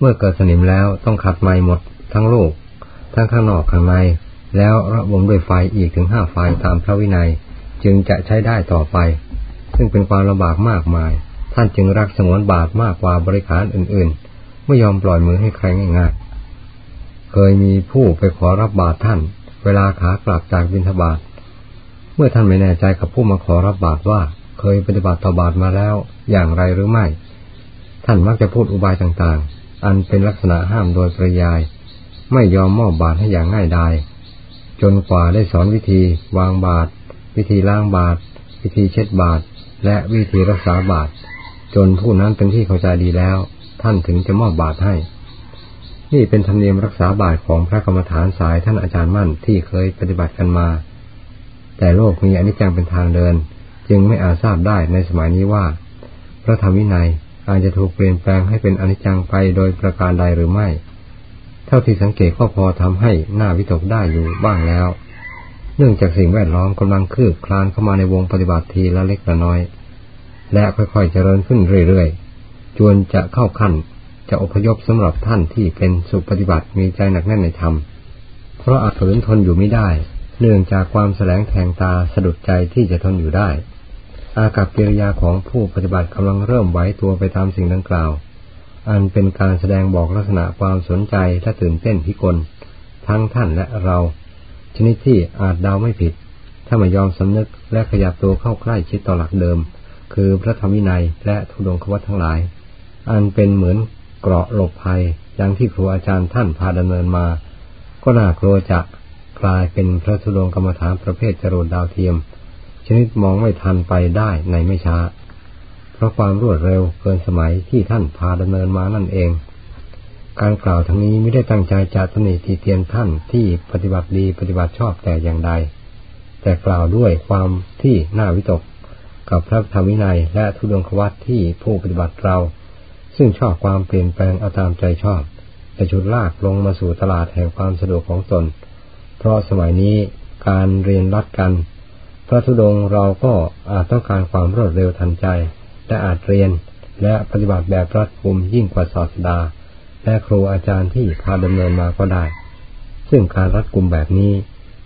เมื่อเกิดสนิมแล้วต้องขัดใหม่หมดทั้งโลก ทั้งข้างนอกข้างใน แล้วระวงด้วยไฟอีกถึงห้าไฟตามพระวินัย จึงจะใช้ได้ต่อไป ซึ่งเป็นความลำบากมากมาย ท่านจึงรักสงวนบาทมากกว่าบริการอื่นๆ ไม่ยอมปล่อยมือให้ใครง่ายๆ เคยมีผู้ไปขอรับบาทท่าน เวลาขากลับจากบิณฑบาตเมื่อท่านไม่แน่ใจกับผู้มาขอรับบาทว่าเคยปฏิบัติต่อบาทมาแล้วอย่างไรหรือไม่ ท่านมักจะพูดอุบายต่างๆ อันเป็นลักษณะห้ามโดยปริยาย ไม่ยอมมอบบาทให้อย่างง่ายดายจนกว่าได้สอนวิธีวางบาทวิธีล้างบาทวิธีเช็ดบาทและวิธีรักษาบาทจนผู้นั้นเป็นที่เข้าใจดีแล้ว ท่านถึงจะมอบบาทให้ นี่เป็นธรรมเนียมรักษาบาทของพระกรรมฐานสายท่านอาจารย์มั่นที่เคยปฏิบัติกันมา แต่โลกมีอนิจจังเป็นทางเดิน จึงไม่อาจทราบได้ในสมัยนี้ว่า พระธรรมวินัยาจจะถูกเปลี่ยนแปลงให้เป็นอนิจจังไปโดยประการใดหรือไม่ เท่าที่สังเกตก็พอทำให้หน้าวิตกได้อยู่บ้างแล้ว เนื่องจากสิ่งแวดล้อมกำลังคืบคลานเข้ามาในวงปฏิบัติทีละเล็กละน้อย และค่อยๆเจริญขึ้นเรื่อยๆ จวนจะเข้าขั้นจะอพยพสำหรับท่านที่เป็นสุปฏิบัติมีใจหนักแน่นในธรรม เพราะอาจฝืนทนอยู่ไม่ได้ เนื่องจากความแสลงแทงตาสะดุดใจที่จะทนอยู่ได้ อากับกิริยาของผู้ปฏิบัติกำลังเริ่มไหวตัวไปตามสิ่งดังกล่าว อันเป็นการแสดงบอกลักษณะความสนใจและตื่นเต้นพิกล ทั้งท่านและเรา ชนิดที่อาจเดาไม่ผิด ถ้าไม่ยอมสำนึกและขยับตัวเข้าใกล้ชิดต่อหลักเดิม คือพระธรรมวินัยและทุดงควัตทั้งหลาย อันเป็นเหมือนเกราะหลบภัยอย่างที่ครูอาจารย์ท่านพาดำเนินมา ก็น่ากลัวจะกลายเป็นพระธุดงกรรมฐานประเภทจรวดดาวเทียม ชนิดมองไม่ทันไปได้ในไม่ช้า เพราะความรวดเร็วเกินสมัยที่ท่านพาดำเนินมานั่นเอง การกล่าวทั้งนี้ไม่ได้ตั้งใจจะตำหนิทีเตียนท่านที่ปฏิบัติดีปฏิบัติชอบแต่อย่างใด แต่กล่าวด้วยความที่น่าวิตกกับพระธรรมวินัยและทุดงควัตที่ผู้ปฏิบัติเรา ซึ่งชอบความเปลี่ยนแปลงเอาตามใจชอบจะชุดลากลงมาสู่ตลาดแห่งความสะดวกของตน เพราะสมัยนี้การเรียนรัดกัน พระธุดงเราก็อาจต้องการความรวดเร็วทันใจ และอาจเรียนและปฏิบัติแบบรัดกุมยิ่งกว่าศาสดา และครูอาจารย์ที่พาดำเนินมาก็ได้ ซึ่งการรัดกุมแบบนี้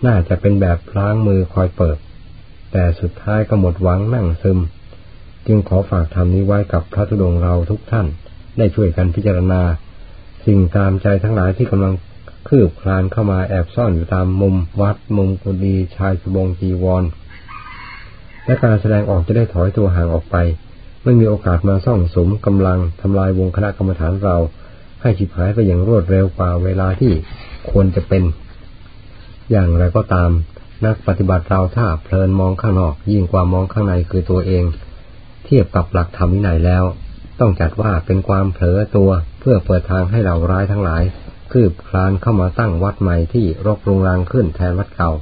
น่าจะเป็นแบบพล้างมือคอยเปิด แต่สุดท้ายก็หมดหวังนั่งซึม จึงขอฝากทำนี้ไว้กับพระธุดงเราทุกท่าน ได้ช่วยกันพิจารณา สิ่งตามใจทั้งหลายที่กำลังคืบคลานเข้ามาแอบซ่อนอยู่ตามมุมวัดมุมกุฏิชายสบงจีวร และการแสดงออกจะได้ถอยตัวห่างออกไป ไม่มีโอกาสมาซ่องสมกำลังทำลายวงคณะกรรมฐานเรา ให้ฉิบหายไปอย่างรวดเร็วกว่าเวลาที่ควรจะเป็น อย่างไรก็ตาม นักปฏิบัติเราถ้าเพลินมองข้างนอกยิ่งกว่ามองข้างในคือตัวเอง เทียบกับหลักธรรมวินัยแล้ว ต้องจัดว่าเป็นความเผลอตัวเพื่อเปิดทางให้เราร้ายทั้งหลาย คืบคลานเข้ามาตั้งวัดใหม่ที่รกรุงรังขึ้นแทนวัดเก่า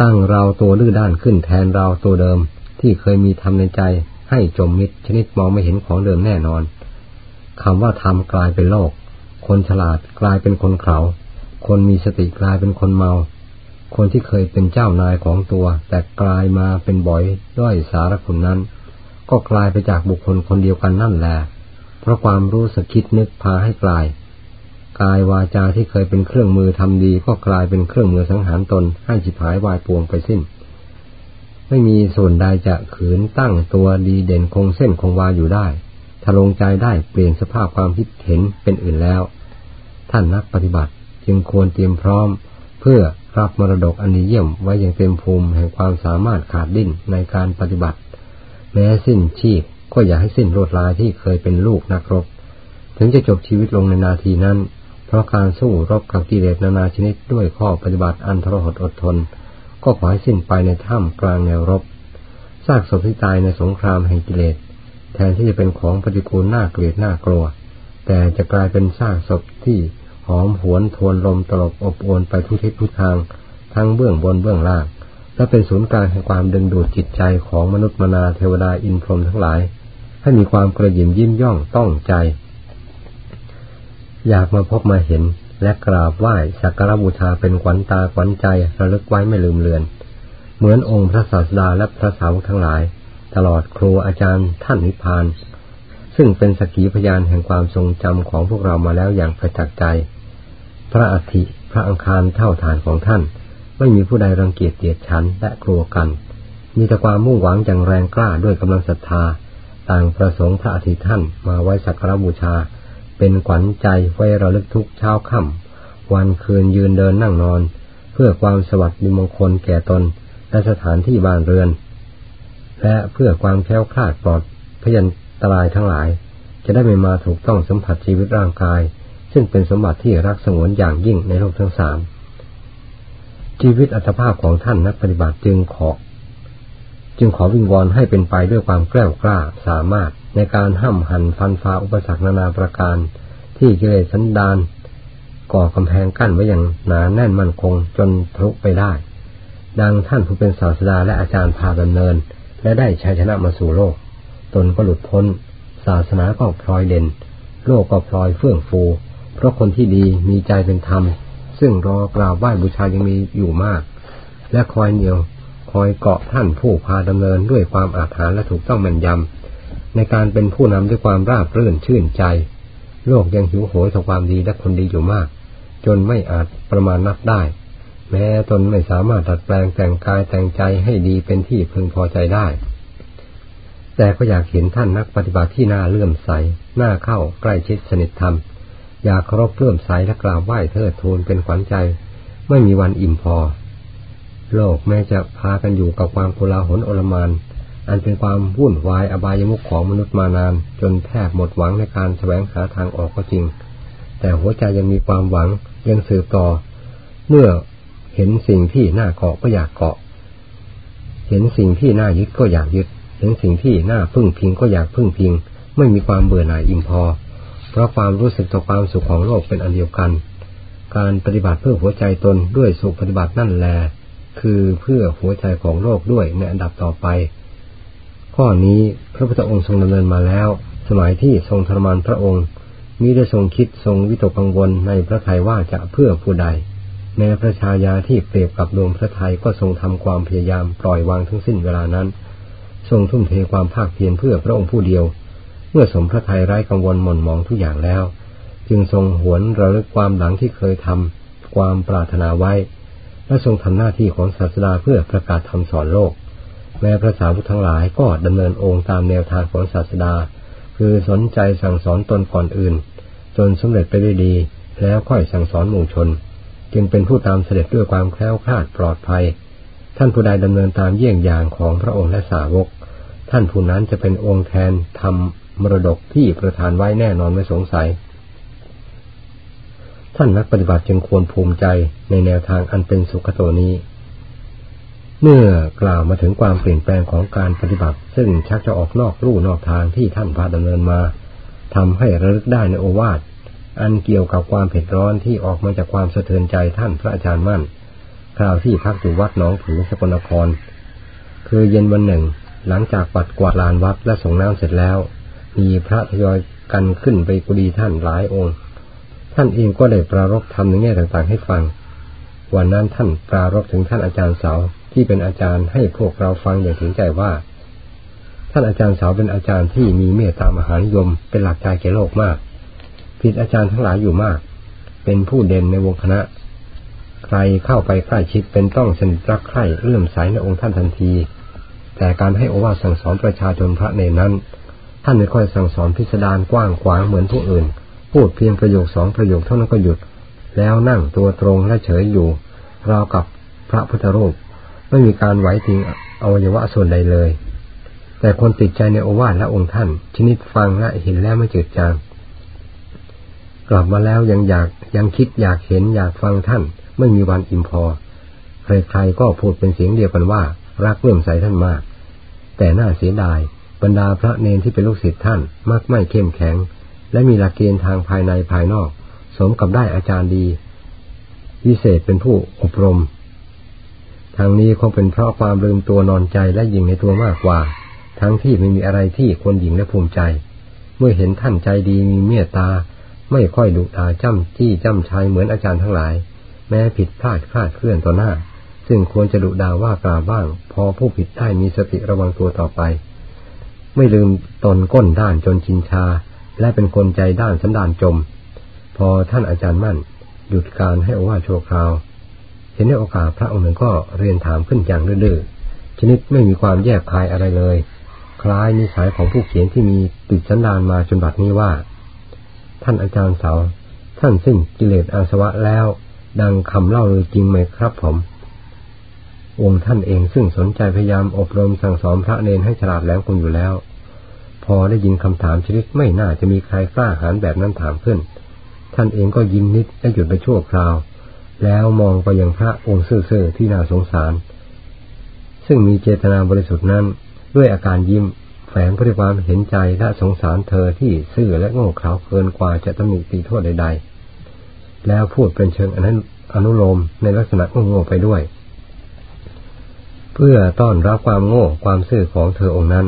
ตั้งเราตัวลื้อด้านขึ้นแทนเราตัวเดิมที่เคยมีทำในใจให้จมมิดชนิดมองไม่เห็นของเดิมแน่นอนคำว่าทำกลายเป็นโลก คนฉลาดกลายเป็นคนเขา คนมีสติกลายเป็นคนเมา คนที่เคยเป็นเจ้านายของตัว แต่กลายมาเป็นบ่อยด้อยสารคุณนั้น ก็กลายไปจากบุคคลคนเดียวกันนั่นแหละเพราะความรู้สึกคิดนึกพาให้กลาย กายวาจาที่เคยเป็นเครื่องมือทำดีก็กลายเป็นเครื่องมือสังหารตนให้จิบหายวายปวงไปสิ้น ไม่มีส่วนใดจะขืนตั้งตัวดีเด่นคงเส้นคงวาอยู่ได้ถ้าลงใจได้เปลี่ยนสภาพความคิดเห็นเป็นอื่นแล้ว ท่านนักปฏิบัติจึงควรเตรียมพร้อม เพื่อรับมรดกอันดีเยี่ยมไว้อย่างเต็มภูมิแห่งความสามารถขาดดิ้นในการปฏิบัติ แม้สิ้นชีพก็อย่าให้สิ้นโลดลายที่เคยเป็นลูกนักรบ ถึงจะจบชีวิตลงในนาทีนั้น ราะการสู้รบกับกิเลสนานาชนิดด้วยข้อปฏิบัติอันทรหดอดทน ก็ขอให้สิ้นไปในถ้ำกลางแนวรบซากศพที่ตายในสงครามแห่งกิเลส แทนที่จะเป็นของปฏิกูลน่าเกลียดน่ากลัว แต่จะกลายเป็นซากศพที่หอมหวนทวนลมตลบอบอวนไปทุกทิศทุกทาง ทั้งเบื้องบนเบื้องล่าง และเป็นศูนย์กลางแห่งความดึงดูดจิตใจของมนุษย์มนาเทวดาอินพรหมทั้งหลาย ให้มีความกระยิมยิ้มย่องต้องใจ อยากมาพบมาเห็น และกราบไหว้สักการบูชาเป็นขวัญตาขวัญใจระลึกไว้ไม่ลืมเลือน เหมือนองค์พระศาสดาและพระสาวทั้งหลาย ตลอดครูอาจารย์ท่านนิพพาน ซึ่งเป็นสกีพยานแห่งความทรงจำของพวกเรามาแล้วอย่างประจักษ์ใจ พระอัฐิพระอังคารเท่าฐานของท่าน ไม่มีผู้ใดรังเกียจเดียดฉันและกลัวกัน มีแต่ความมุ่งหวังอย่างแรงกล้าด้วยกำลังศรัทธา ต่างประสงค์พระอาทิตย์ท่านมาไว้สักการบูชา เป็นขวัญใจไว้ระลึกทุกเช้าค่ำวันคืนยืนเดินนั่งนอน เพื่อความสวัสดิมงคลแก่ตนและสถานที่บ้านเรือน และเพื่อความแค้วคลาดปลอดพยันตรายทั้งหลาย จะได้ไม่มาถูกต้องสัมผัสชีวิตร่างกาย ซึ่งเป็นสมบัติที่รักสงวนอย่างยิ่งในโลกทั้งสามชีวิตอัตภาพของท่านนักปฏิบัติจึงขอ จึงขอวิงวอนให้เป็นไปด้วยความแกล้วกล้าสามารถในการห้ำหันฟันฟ้าอุปสรรคนานาประการ ที่กิเลสสันดานก่อกำแพงกั้นไว้อย่างหนาแน่นมั่นคงจนทะลุไปได้ ดังท่านผู้เป็นศาสดาและอาจารย์พาดำเนิน และได้ชัยชนะมาสู่โลก ตนก็หลุดพ้น ศาสนาก็พลอยเด่น โลกก็พลอยเฟื่องฟู เพราะคนที่ดีมีใจเป็นธรรม ซึ่งรอกราบไหว้บูชายังมีอยู่มาก และคอยเหนียว คอยเกาะท่านผู้พาดำเนินด้วยความอาถรรพ์และถูกต้องแม่นยำในการเป็นผู้นำด้วยความราบรื่นชื่นใจ โลกยังหิวโหยต่อความดีและคนดีอยู่มาก จนไม่อาจประมาณนับได้ แม้ตนไม่สามารถดัดแปลงแต่งกายแต่งใจให้ดีเป็นที่พึงพอใจได้ แต่ก็อยากเห็นท่านนักปฏิบัติที่น่าเลื่อมใสหน้าเข้าใกล้ชิดสนิทธรรม อยากเคารพเลื่อมใสและกราบไหว้เทิดทูนเป็นขวัญใจ ไม่มีวันอิ่มพอ โลกแม้จะพากันอยู่กับความโกลาหลโอลมานอันเป็นความวุ่นวายอบายมุขของมนุษย์มานาน จนแทบหมดหวังในการแสวงหาทางออกก็จริง แต่หัวใจยังมีความหวังยังสืบต่อ เมื่อเห็นสิ่งที่น่าเกาะก็อยากเกาะ เห็นสิ่งที่น่ายึดก็อยากยึด เห็นสิ่งที่น่าพึ่งพิงก็อยากพึ่งพิง ไม่มีความเบื่อหน่ายอิ่มพอ เพราะความรู้สึกต่อความสุขของโลกเป็นอันเดียวกัน การปฏิบัติเพื่อหัวใจตนด้วยสุขปฏิบัตินั่นแหละ คือเพื่อหัวใจของโลกด้วยในอันดับต่อไป ข้อนี้พระพุทธองค์ทรงดำเนินมาแล้ว สมัยที่ทรงทรมานพระองค์มิได้ทรงคิดทรงวิตกกังวลในพระทัยว่าจะเพื่อผู้ใด แม้พระชายาที่เปรียบกับดวงพระทัยก็ทรงทำความพยายามปล่อยวางทั้งสิ้นเวลานั้น ทรงทุ่มเทความภาคเพียรเพื่อพระองค์ผู้เดียว เมื่อสมพระทัยไร้กังวลหม่นมองทุกอย่างแล้ว จึงทรงหวนระลึกความหลังที่เคยทำความปรารถนาไว้ และทรงทำหน้าที่ของศาสดาเพื่อประกาศธรรมสอนโลก แม้พระสาวกทั้งหลายก็ดำเนินองค์ตามแนวทางของศาสดา คือสนใจสั่งสอนตนก่อนอื่น จนสำเร็จไปได้ดี แล้วค่อยสั่งสอนหมู่ชน จึงเป็นผู้ตามเสด็จด้วยความแคล้วคลาดปลอดภัย ท่านผู้ใดดำเนินตามเยี่ยงอย่างของพระองค์และสาวก ท่านผู้นั้นจะเป็นองค์แทนทำมรดกที่ประทานไว้แน่นอนไม่สงสัย ท่านนักปฏิบัติจึงควรภูมิใจในแนวทางอันเป็นสุขโตนี้ เมื่อกล่าวมาถึงความเปลี่ยนแปลงของการปฏิบัติ ซึ่งชักจะออกนอกรูนอกทางที่ท่านพาดำเนินมาทำให้ระลึกได้ในโอวาทอันเกี่ยวกับความเผ็ดร้อนที่ออกมาจากความสะเทือนใจท่านพระอาจารย์มั่นคราวที่พักอยู่วัดหนองผือสกลนคร คือเย็นวันหนึ่ง หลังจากปัดกวาดลานวัดและส่งน้ำเสร็จแล้ว มีพระทยอยกันขึ้นไปกุฏิท่านหลายองค์ ท่านเองก็ได้ปรารบธรรมในแง่ต่างๆ ให้ฟัง วันนั้นท่านปรารบถึงท่านอาจารย์เสาที่เป็นอาจารย์ให้พวกเราฟังอย่างถึงใจว่า ท่านอาจารย์เสาเป็นอาจารย์ที่มีเมตตามหานิยม เป็นหลักใจแก่โลกมาก ผิดอาจารย์ทั้งหลายอยู่มาก เป็นผู้เด่นในวงคณะ ใครเข้าไปใกล้ชิดเป็นต้องสนิทรักใคร่เลื่อมใสในองค์ท่านทันที แต่การให้อวาสั่งสอนประชาชนพระเนนั้น ท่านไม่ค่อยสั่งสอนพิสดารกว้างขวางเหมือนผู้อื่น พูดเพียงประโยคสองประโยคเท่านั้นก็หยุด แล้วนั่งตัวตรงและเฉยอยู่ราวกับพระพุทธรูป ไม่มีการไหวทิ้งอวัยวะส่วนใดเลย แต่คนติดใจในโอวาทและองค์ท่าน ชนิดฟังและเห็นแล้วไม่จืดจางกลับมาแล้วยังอยากยังคิดอยากเห็นอยากฟังท่าน ไม่มีวันอิ่มพอ ใครๆก็พูดเป็นเสียงเดียวกันว่า รักเลื่อมใสท่านมาก แต่น่าเสียดายบรรดาพระเนนที่เป็นลูกศิษย์ท่านมักไม่เข้มแข็ง และมีหลักเกณฑ์ทางภายในภายนอก สมกับได้อาจารย์ดีพิเศษเป็นผู้อบรม ทางนี้คงเป็นเพราะความลืมตัวนอนใจและยิงในตัวมากกว่า ทั้งที่ไม่มีอะไรที่ควรหญิงและภูมิใจ เมื่อเห็นท่านใจดีมีเมตตา ไม่ค่อยดุดาจ้ำจี้จ้ำชัยเหมือนอาจารย์ทั้งหลาย แม้ผิดพลาดคลาดเคลื่อนต่อหน้า ซึ่งควรจะดุดาว่ากล่าวบ้าง พอผู้ผิดได้มีสติระวังตัวต่อไป ไม่ลืมตนก้นด้านจนชินชา และเป็นคนใจด้านสันดานจม พอท่านอาจารย์มั่น หยุดการให้อว่าชั่วคราว เห็นในโอกาสพระองค์หนึ่งก็เรียนถามขึ้นอย่างดื้อชนิดไม่มีความแยกคายอะไรเลย คล้ายนิสัยของผู้เขียนที่มีติดสันดานมาจนบัดนี้ว่า ท่านอาจารย์เสา ท่านสิ้นกิเลสอาสวะแล้ว ดังคำเล่าเลยจริงไหมครับผมองค์ท่านเองซึ่งสนใจพยายามอบรมสั่งสอนพระเนนให้ฉลาดแหลมคงอยู่แล้ว พอได้ยินคำถามชนิดไม่น่าจะมีใครกล้าหาญแบบนั้นถามขึ้น ท่านเองก็ยิ้มนิดและหยุดไปชั่วคราว แล้วมองไปยังพระองค์เซื่อๆที่น่าสงสาร ซึ่งมีเจตนาบริสุทธิ์นั้น ด้วยอาการยิ้ม แฝงพริความเห็นใจและสงสารเธอที่ซื่อและโง่เขลาเกินกว่าจะตำหนิตีโทษใด ๆ แล้วพูดเป็นเชิงอนุโลมในลักษณะโง่ๆไปด้วย เพื่อต้อนรับความโง่ความซื่อของเธอองค์นั้น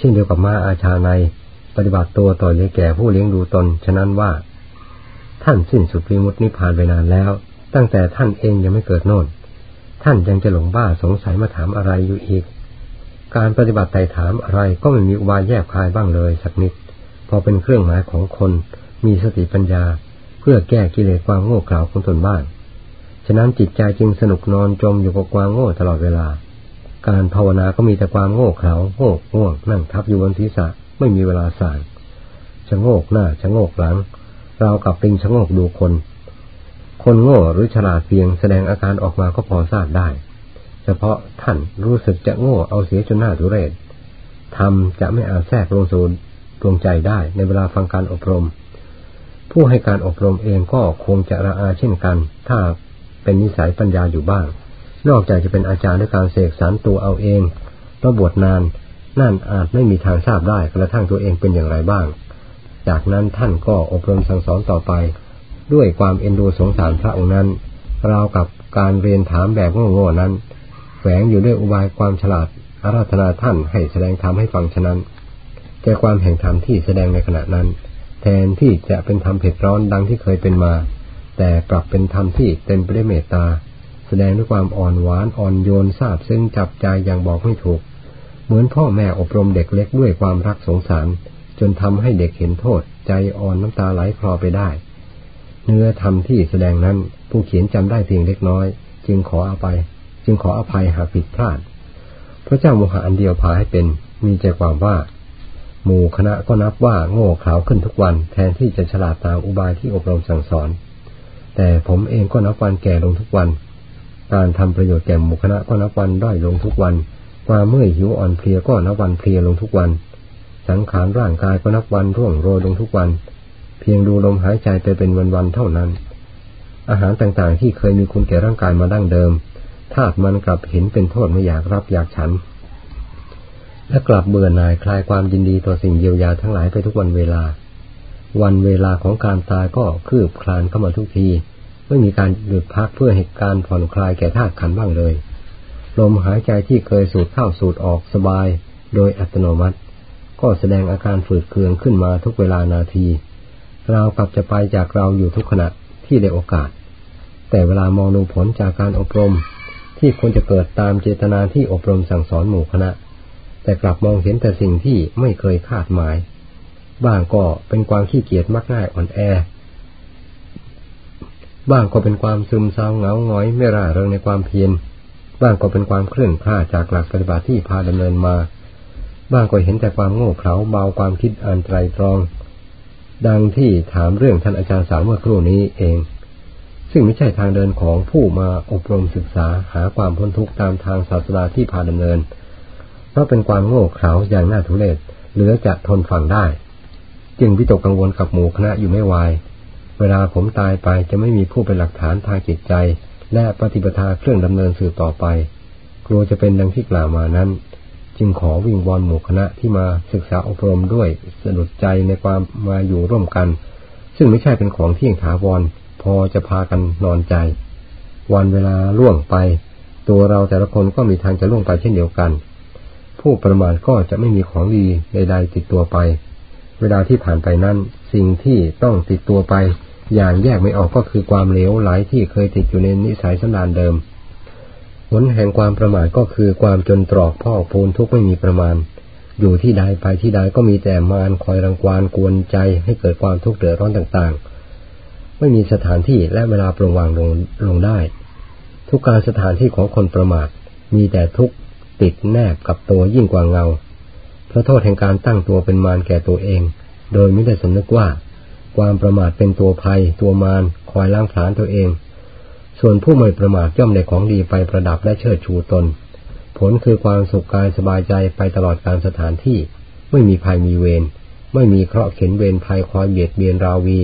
เช่นเดียวกับม้าอาชาในปฏิบัติตัวต่อยายแก่ผู้เลี้ยงดูตน ฉะนั้นว่า ท่านสิ้นสุดวิมุตตินิพพานไปนานแล้ว ตั้งแต่ท่านเองยังไม่เกิดโน่น ท่านยังจะหลงบ้าสงสัยมาถามอะไรอยู่อีก การปฏิบัติไต่ถามอะไรก็ไม่มีอุบายแยบคายบ้างเลยสักนิด พอเป็นเครื่องหมายของคน มีสติปัญญา เพื่อแก้กิเลสความโง่เขลาของตนบ้าง ฉะนั้นจิตใจจึงสนุกนอนจมอยู่กับความโง่ตลอดเวลา การภาวนาก็มีแต่ความโง่เขลาโง่ง่วงนั่งทับอยู่บนศีรษะไม่มีเวลาสั่งชะโงกหน้าชะโงกหลัง เรากับปิงชะโงกดูคน คนโง่หรือฉลาดเพียงแสดงอาการออกมาก็พอทราบได้ เฉพาะท่านรู้สึกจะโง่เอาเสียจนหน้าทุเรศทำจะไม่อาจแทรกลงสู่ดวงใจได้ในเวลาฟังการอบรม ผู้ให้การอบรมเองก็คงจะระอาเช่นกัน ถ้าเป็นนิสัยปัญญาอยู่บ้าง นอกจากจะเป็นอาจารย์ด้วยการเสกสารตัวเอาเองเพราะบวชนานนั่นอาจไม่มีทางทราบได้กระทั่งตัวเองเป็นอย่างไรบ้าง จากนั้นท่านก็อบรมสั่งสอนต่อไป ด้วยความเอ็นดูสงสารพระองค์นั้นราวกับการเรียนถามแบบโง่ๆนั้น แฝงอยู่ด้วยอุบายความฉลาดอาราธนาท่านให้แสดงธรรมให้ฟังฉะนั้น แต่ความแห่งธรรมที่แสดงในขณะนั้น แทนที่จะเป็นธรรมเผ็ดร้อนดังที่เคยเป็นมา แต่กลับเป็นธรรมที่เต็มไปด้วยเมตตา แสดงด้วยความอ่อนหวานอ่อนโยนทราบซึ่งจับใจอย่างบอกไม่ถูก เหมือนพ่อแม่อบรมเด็กเล็กด้วยความรักสงสาร จนทำให้เด็กเห็นโทษ ใจอ่อนน้ำตาไหลคลอไปได้ เนื้อธรรมที่แสดงนั้นผู้เขียนจำได้เพียงเล็กน้อย จึงขอเอภัยจึงขออภัยหากผิดพลาด พระเจ้าโมหะอันเดียวพาให้เป็นมีใจความว่าหมู่คณะก็นับว่าโง่เขลาขึ้นทุกวันแทนที่จะฉลาดตามอุบายที่อบรมสั่งสอน แต่ผมเองก็นับวันแก่ลงทุกวัน การทำประโยชน์แก่หมู่คณะก็นับวันด้อยลงทุกวัน ความเมื่อยหิวอ่อนเพลียก็นับวันเพลียลงทุกวัน สังขารร่างกายก็นับวันร่วงโรยลงทุกวัน เพียงดูลมหายใจไปเป็นวันๆเท่านั้น อาหารต่างๆที่เคยมีคุณแก่ร่างกายมาดั้งเดิมธาตุมันกลับเห็นเป็นโทษไม่อยากรับอยากฉัน และกลับเบื่อหน่ายคลายความยินดีต่อสิ่งเยียวยาทั้งหลายไปทุกวันเวลา วันเวลาของการตายก็คืบคลานเข้ามาทุกที ไม่มีการหยุดพักเพื่อให้การณ์ผ่อนคลายแก่ธาตุขันบ้างเลย ลมหายใจที่เคยสูดเข้าสูดออกสบาย โดยอัตโนมัติ ก็แสดงอาการฝืดเคืองขึ้นมาทุกเวลานาที เรากลับจะไปจากเราอยู่ทุกขณะที่ได้โอกาส แต่เวลามองดูผลจากการอบรม ที่ควรจะเกิดตามเจตนาที่อบรมสั่งสอนหมู่คณะ แต่กลับมองเห็นแต่สิ่งที่ไม่เคยคาดหมาย บ้างก็เป็นความขี้เกียจมักง่ายอ่อนแอ บ้างก็เป็นความซึมเศร้าเหงาหงอยไม่ร่าเริงในความเพียร บ้างก็เป็นความเคลื่อนคลาดจากหลักปฏิบัติที่พาดำเนินมา บ้างก็เห็นแต่ความโง่เขลาเบาความคิดอันไตรตรอง ดังที่ถามเรื่องท่านอาจารย์สาวเมื่อครู่นี้เอง ซึ่งไม่ใช่ทางเดินของผู้มาอบรมศึกษาหาความพ้นทุกข์ตามทางศาสนาที่พาดำเนิน เพราะเป็นความโง่เขลาอย่างน่าทุเรศเหลือจะทนฟังได้ จึงวิตกกังวลกับหมู่คณะอยู่ไม่วาย เวลาผมตายไปจะไม่มีผู้เป็นหลักฐานทางจิตใจ และปฏิปทาเครื่องดำเนินสืบต่อไป กลัวจะเป็นดังที่กล่าวมานั้น จึงขอวิงวอนหมู่คณะที่มาศึกษาอบรมด้วยสะดุดใจในความมาอยู่ร่วมกัน ซึ่งไม่ใช่เป็นของเที่ยงถาวรพอจะพากันนอนใจ วันเวลาล่วงไป ตัวเราแต่ละคนก็มีทางจะล่วงไปเช่นเดียวกัน ผู้ประมาทก็จะไม่มีของดีใดๆติดตัวไป เวลาที่ผ่านไปนั้นสิ่งที่ต้องติดตัวไป อย่างแยกไม่ออกก็คือความเหลวไหลที่เคยติดอยู่ในนิสัยสันดานเดิมผลแห่งความประมาทก็คือความจนตรอกพ่อพูนทุกไม่มีประมาณ อยู่ที่ใดไปที่ใดก็มีแต่มารคอยรังควานกวนใจให้เกิดความทุกข์เดือดร้อนต่างๆ ไม่มีสถานที่และเวลาปรงวางลงลงได้ ทุกการสถานที่ของคนประมาท มีแต่ทุกข์ติดแนบกับตัวยิ่งกว่าเงาเพราะโทษแห่งการตั้งตัวเป็นมารแก่ตัวเอง โดยไม่ได้สำนึกว่า ความประมาทเป็นตัวภัย ตัวมารคอยล้างผลาญตัวเอง ส่วนผู้ไม่ประมาทย่อมได้ของดีไปประดับและเชิดชูตน ผลคือความสุขกายสบายใจไปตลอดการสถานที่ ไม่มีภัยมีเวรไม่มีเคราะห์เข็นเวรภัยคอยเบียดเบียนราวี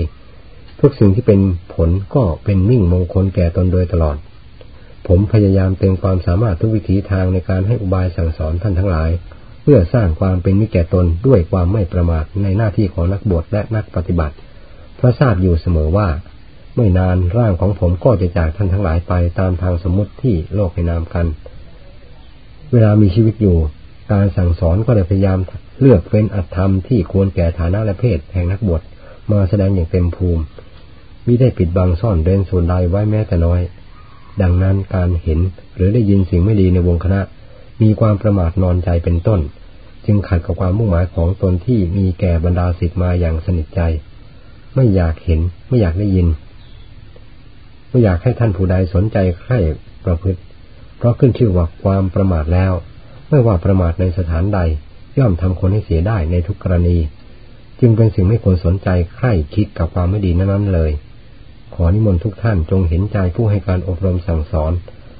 ทุกสิ่งที่เป็นผลก็เป็นมิ่งมงคลแก่ตนโดยตลอด ผมพยายามเต็มความสามารถทุกวิถีทางในการให้อุบายสั่งสอนท่านทั้งหลายเพื่อสร้างความเป็นมิจแก่ตนด้วยความไม่ประมาทในหน้าที่ของนักบวชและนักปฏิบัติ เพราะทราบอยู่เสมอว่า ไม่นานร่างของผมก็จะจากท่านทั้งหลายไปตามทางสมมติที่โลกให้นามกัน เวลามีชีวิตอยู่ การสั่งสอนก็ได้พยายามเลือกเฟ้นอัตธรรมที่ควรแก่ฐานะและเพศแห่งนักบวชมาแสดงอย่างเต็มภูมิมิได้ปิดบังซ่อนเร้นส่วนใดไว้แม้แต่น้อย ดังนั้นการเห็นหรือได้ยินสิ่งไม่ดีในวงคณะ มีความประมาทนอนใจเป็นต้น จึงขัดกับความมุ่งหมายของตนที่มีแก่บรรดาศิษย์มาอย่างสนิทใจ ไม่อยากเห็น ไม่อยากได้ยิน ไม่อยากให้ท่านผู้ใดสนใจใคร่ประพฤติ เพราะขึ้นชื่อว่าความประมาทแล้ว ไม่ว่าประมาทในสถานใด ย่อมทำคนให้เสียได้ในทุกกรณี จึงเป็นสิ่งไม่ควรสนใจใคร่คิดกับความไม่ดีนั้นเลย ขอนิมนต์ทุกท่านจงเห็นใจผู้ให้การอบรมสั่งสอน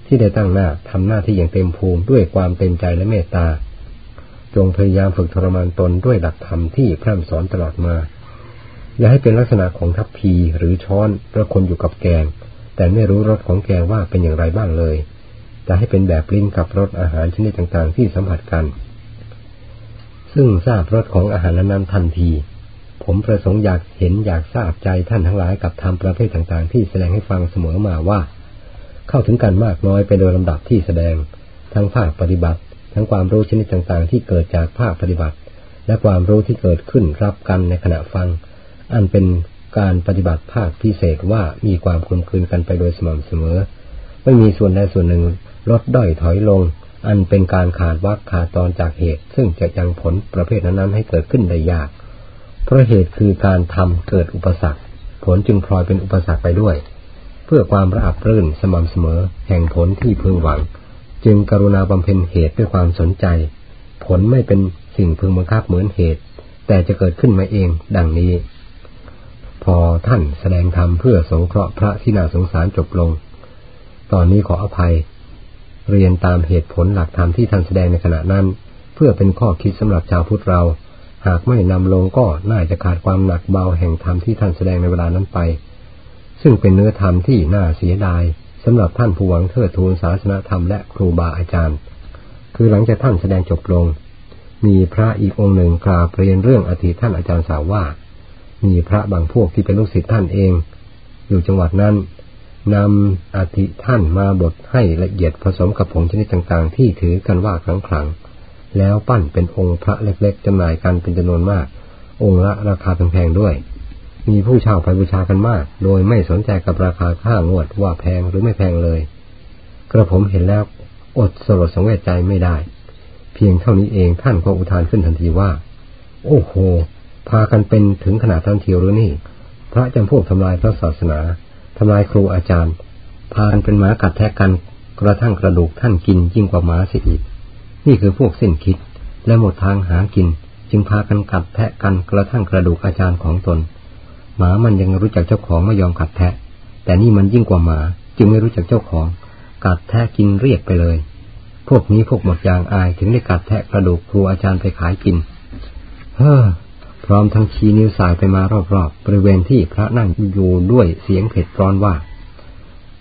ที่ได้ตั้งหน้าทำหน้าที่อย่างเต็มภูมิด้วยความเต็มใจและเมตตา จงพยายามฝึกทรมานตนด้วยหลักธรรมที่พร่ำสอนตลอดมา อย่าให้เป็นลักษณะของทัพพีหรือช้อนประคนอยู่กับแกง แต่ไม่รู้รสของแกงว่าเป็นอย่างไรบ้างเลยจะให้เป็นแบบลิ้นกับรสอาหารชนิดต่างๆ ที่สัมผัสกัน ซึ่งทราบรสของอาหารนั้นทันที ผมประสงค์อยากเห็นอยากทราบใจท่านทั้งหลายกับธรรมประเภทต่างๆ ที่แสดงให้ฟังเสมอมาว่า เข้าถึงกันมากน้อยไปโดยลำดับที่แสดง ทั้งภาคปฏิบัติ ทั้งความรู้ชนิดต่างๆ ที่เกิดจากภาคปฏิบัติ และความรู้ที่เกิดขึ้นรับกันในขณะฟัง อันเป็นการปฏิบัติภาคพิเศษว่ามีความคลุมคืนกันไปโดยสม่ำเสมอ ไม่มีส่วนใดส่วนหนึ่งลดด้อยถอยลง อันเป็นการขาดวักขาดตอนจากเหตุ ซึ่งจะยังผลประเภทนั้นๆให้เกิดขึ้นได้ยาก เพราะเหตุคือการทำเกิดอุปสรรค ผลจึงพลอยเป็นอุปสรรคไปด้วย เพื่อความระอับรื่นสม่ำเสมอ แห่งผลที่พึงหวัง จึงกรุณาบำเพ็ญเหตุด้วยความสนใจ ผลไม่เป็นสิ่งพึงบังคับเหมือนเหตุ แต่จะเกิดขึ้นมาเอง ดังนี้ พอท่านแสดงธรรมเพื่อสงเคราะห์พระที่น่าสงสารจบลง ตอนนี้ขออภัย เรียนตามเหตุผลหลักธรรมที่ท่านแสดงในขณะนั้น เพื่อเป็นข้อคิดสำหรับชาวพุทธเรา หากไม่นำลงก็น่าจะขาดความหนักเบาแห่งธรรมที่ท่านแสดงในเวลานั้นไป ซึ่งเป็นเนื้อธรรมที่น่าเสียดายสำหรับท่านผู้หวังเทิดทูนศาสนาธรรมและครูบาอาจารย์ คือหลังจากท่านแสดงจบลง มีพระอีกองค์หนึ่งกล่าวเรียนเรื่องอธิท่านอาจารย์สาวว่า มีพระบางพวกที่เป็นลูกศิษย์ท่านเอง อยู่จังหวัดนั้นนำอธิท่านมาบดให้ละเอียดผสมกับผงชนิดต่างๆ ที่ถือกันว่าครั้งครั้งแล้วปั้นเป็นองค์พระเล็กๆจำหน่ายกันเป็นจำนวนมาก องค์ละราคาแพงๆด้วย มีผู้เช่าไปบูชากันมาก โดยไม่สนใจกับราคาค่างวดว่าแพงหรือไม่แพงเลย กระผมเห็นแล้วอดสลดสังเวชใจไม่ได้ เพียงเท่านี้เองท่านก็อุทานขึ้นทันทีว่า โอ้โห พากันเป็นถึงขนาดทันทีหรือนี่ พระจำพวกทำลายพระศาสนาทำลายครูอาจารย์ พากันเป็นหมากัดแทะกันกระทั่งกระดูกท่านกินยิ่งกว่าหมาเสียอีก นี่คือพวกสิ้นคิดและหมดทางหากิน จึงพากันกัดแทะกันกระทั่งกระดูกอาจารย์ของตน หมามันยังรู้จักเจ้าของไม่ยอมกัดแทะ แต่นี่มันยิ่งกว่าหมา จึงไม่รู้จักเจ้าของ กัดแทะกินเรียกไปเลย พวกนี้พวกหมดยางอายถึงได้กัดแทะกระดูกครูอาจารย์ไปขายกิน เฮ้อ พร้อมทั้งชี้นิ้วสายไปมารอบๆบริเวณที่พระนั่งอยู่ด้วยเสียงเผ็ดร้อนว่า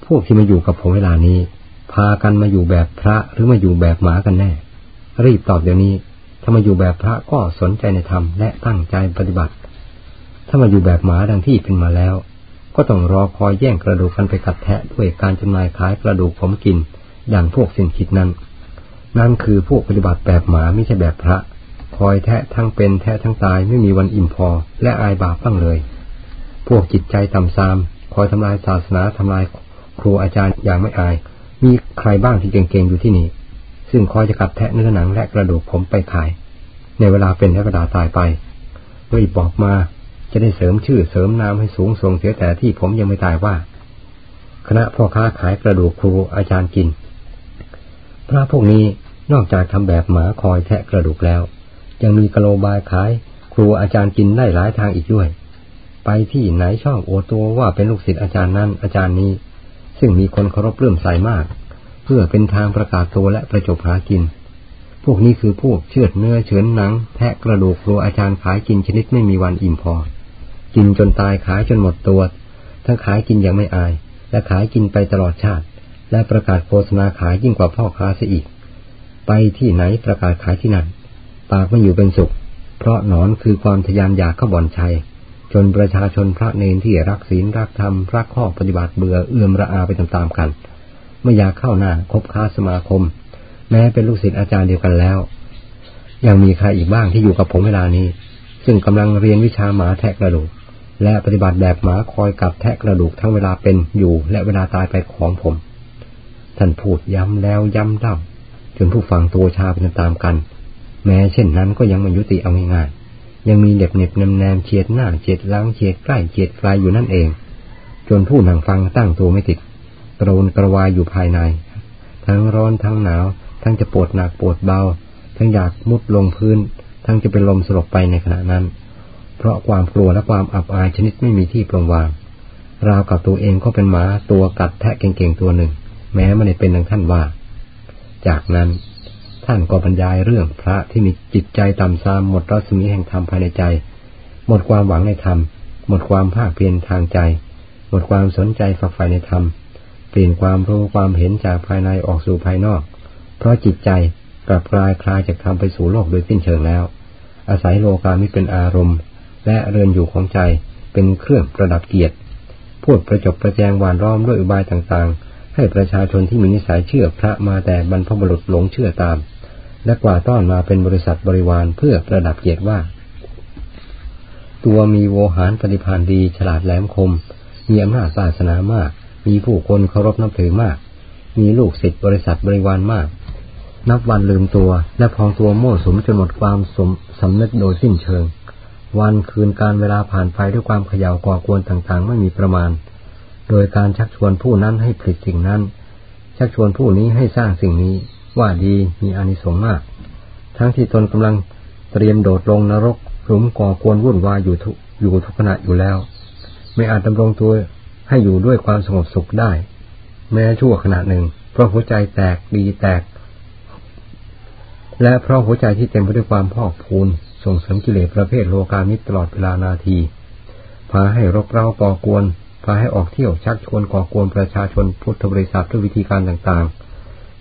พวกที่มาอยู่กับผมเวลานี้ พากันมาอยู่แบบพระหรือมาอยู่แบบหมากันแน่ รีบตอบเดี๋ยวนี้ ถ้ามาอยู่แบบพระก็สนใจในธรรมและตั้งใจปฏิบัติ ถ้ามาอยู่แบบหมาดังที่เป็นมาแล้ว ก็ต้องรอคอยแย่งกระดูกกันไปกัดแทะด้วยการจำหน่ายขายกระดูกผมกินอย่างพวกสินคิดนั้น นั่นคือพวกปฏิบัติแบบหมาไม่ใช่แบบพระ คอยแทะทั้งเป็นแทะทั้งตายไม่มีวันอิ่มพอ และอายบาปบ้างเลย พวกจิตใจต่ำซาม คอยทำลายศาสนาทำลายครูอาจารย์อย่างไม่อาย มีใครบ้างที่เก่งๆอยู่ที่นี่ ซึ่งคอยจะกัดแทะเนื้อหนังและกระดูกผมไปขาย ในเวลาเป็นและเวลาตายไปรีบบอกมาจะได้เสริมชื่อเสริมนามให้สูงส่งเสียแต่ที่ผมยังไม่ตายว่า คณะพ่อค้าขายกระดูกครูอาจารย์กิน พระพวกนี้นอกจากทำแบบหมาคอยแทะกระดูกแล้ว ยังมีกะโลบายขาย ครูอาจารย์กินได้หลายทางอีกด้วย ไปที่ไหนชอบโอตัวว่าเป็นลูกศิษย์อาจารย์นั้นอาจารย์นี้ ซึ่งมีคนเคารพเลื่อมใสมาก เพื่อเป็นทางประกาศตัวและประจบหากิน พวกนี้คือพวกเชือดเนื้อเฉือนหนัง แทะกระดูกครูอาจารย์ขายกินชนิดไม่มีวันอิ่มพอ กินจนตายขายจนหมดตัว ทั้งขายกินอยังไม่อาย และขายกินไปตลอดชาติ และประกาศโฆษณาขายยิ่งกว่าพ่อค้าเสียอีก ไปที่ไหนประกาศขายที่นั่น ปากไม่อยู่เป็นสุข เพราะหนอนคือความทยานอยากเข้าบ่อนชัย จนประชาชนพระเนนที่รักศีลรักธรรมรักข้อปฏิบัติเบื่อเอื่อมระอาไปตามๆกัน ไม่อยากเข้าหน้าคบค้าสมาคม แม้เป็นลูกศิษย์อาจารย์เดียวกันแล้ว ยังมีใครอีกบ้างที่อยู่กับผมเวลานี้ ซึ่งกำลังเรียนวิชาหมาแทะกระดูก และปฏิบัติแบบหมาคอยกับแทะกระดูกทั้งเวลาเป็นอยู่ และเวลาตายไปของผม ท่านพูดย้ำแล้วย้ำเล่าจนผู้ฟังตัวชาไปตามๆกัน แม้เช่นนั้นก็ยังไม่ยุติเอาง่ายๆยังมีเด็บเน็บแนมแนมเฉียดหน้าเฉียดล้างเฉียดใกล้เฉียดไกลอยู่นั่นเอง จนผู้นั่งฟังตั้งตัวไม่ติดกระวนกระวายอยู่ภายใน ทั้งร้อนทั้งหนาว ทั้งจะปวดหนักปวดเบา ทั้งอยากมุดลงพื้น ทั้งจะเป็นลมสลบไปในขณะนั้น เพราะความกลัวและความอับอายชนิดไม่มีที่ปลงวางราวกับตัวเองก็เป็นหมาตัวกัดแทะเก่งๆตัวหนึ่ง แม้ไม่ได้เป็นดังท่านว่า จากนั้น ท่านก็บรรยายเรื่องพระที่มีจิตใจต่ำทรามหมดรัศมีแห่งธรรมภายในใจ หมดความหวังในธรรม หมดความภาคเพียรทางใจ หมดความสนใจฝักใฝ่ในธรรม เปลี่ยนความรู้ความเห็นจากภายในออกสู่ภายนอก เพราะจิตใจกลับกลายคลายจากธรรมไปสู่โลกโดยสิ้นเชิงแล้ว อาศัยโลกามิเป็นอารมณ์ และเรือนอยู่ของใจเป็นเครื่องประดับเกียรติพูดประจบประแจงหวานล้อมด้วยอุบายต่างๆ ให้ประชาชนที่มีนิสัยเชื่อพระมาแต่บรรพบุรุษหลงเชื่อตาม และกว่าต้อนมาเป็นบริษัทบริวารเพื่อประดับเกียรติว่า ตัวมีโวหารปฏิพานดีฉลาดแหลมคม มีอำนาจศาสนามาก มีผู้คนเคารพนับถือมาก มีลูกศิษย์บริษัทบริวารมาก นับวันลืมตัวและพองตัวโม่สมจนหมดความสมสำนึกโดยสิ้นเชิง วันคืนการเวลาผ่านไปด้วยความเขย่าก่อกวนต่างๆ ไม่มีประมาณ โดยการชักชวนผู้นั้นให้ผลิตสิ่งนั้น ชักชวนผู้นี้ให้สร้างสิ่งนี้ ว่าดีมีอานิสงส์มาก ทั้งที่ตนกำลังเตรียมโดดลงนรกหลุมก่อกวนวุ่นวายอยู่ทุกอยู่ทุกขณะอยู่แล้ว ไม่อาจดำรงตัวให้อยู่ด้วยความสงบสุขได้ แม้ชั่วขณะหนึ่ง เพราะหัวใจแตกดีแตก และเพราะหัวใจที่เต็มไปด้วยความพอกพูนส่งเสริมกิเลสประเภทโลกามิตรตลอดเวลานาทีพาให้รบเร้าก่อกวนพาให้ออกเที่ยวชักชวนก่อกวนประชาชนพุทธบริษัทด้วยวิธีการต่างๆ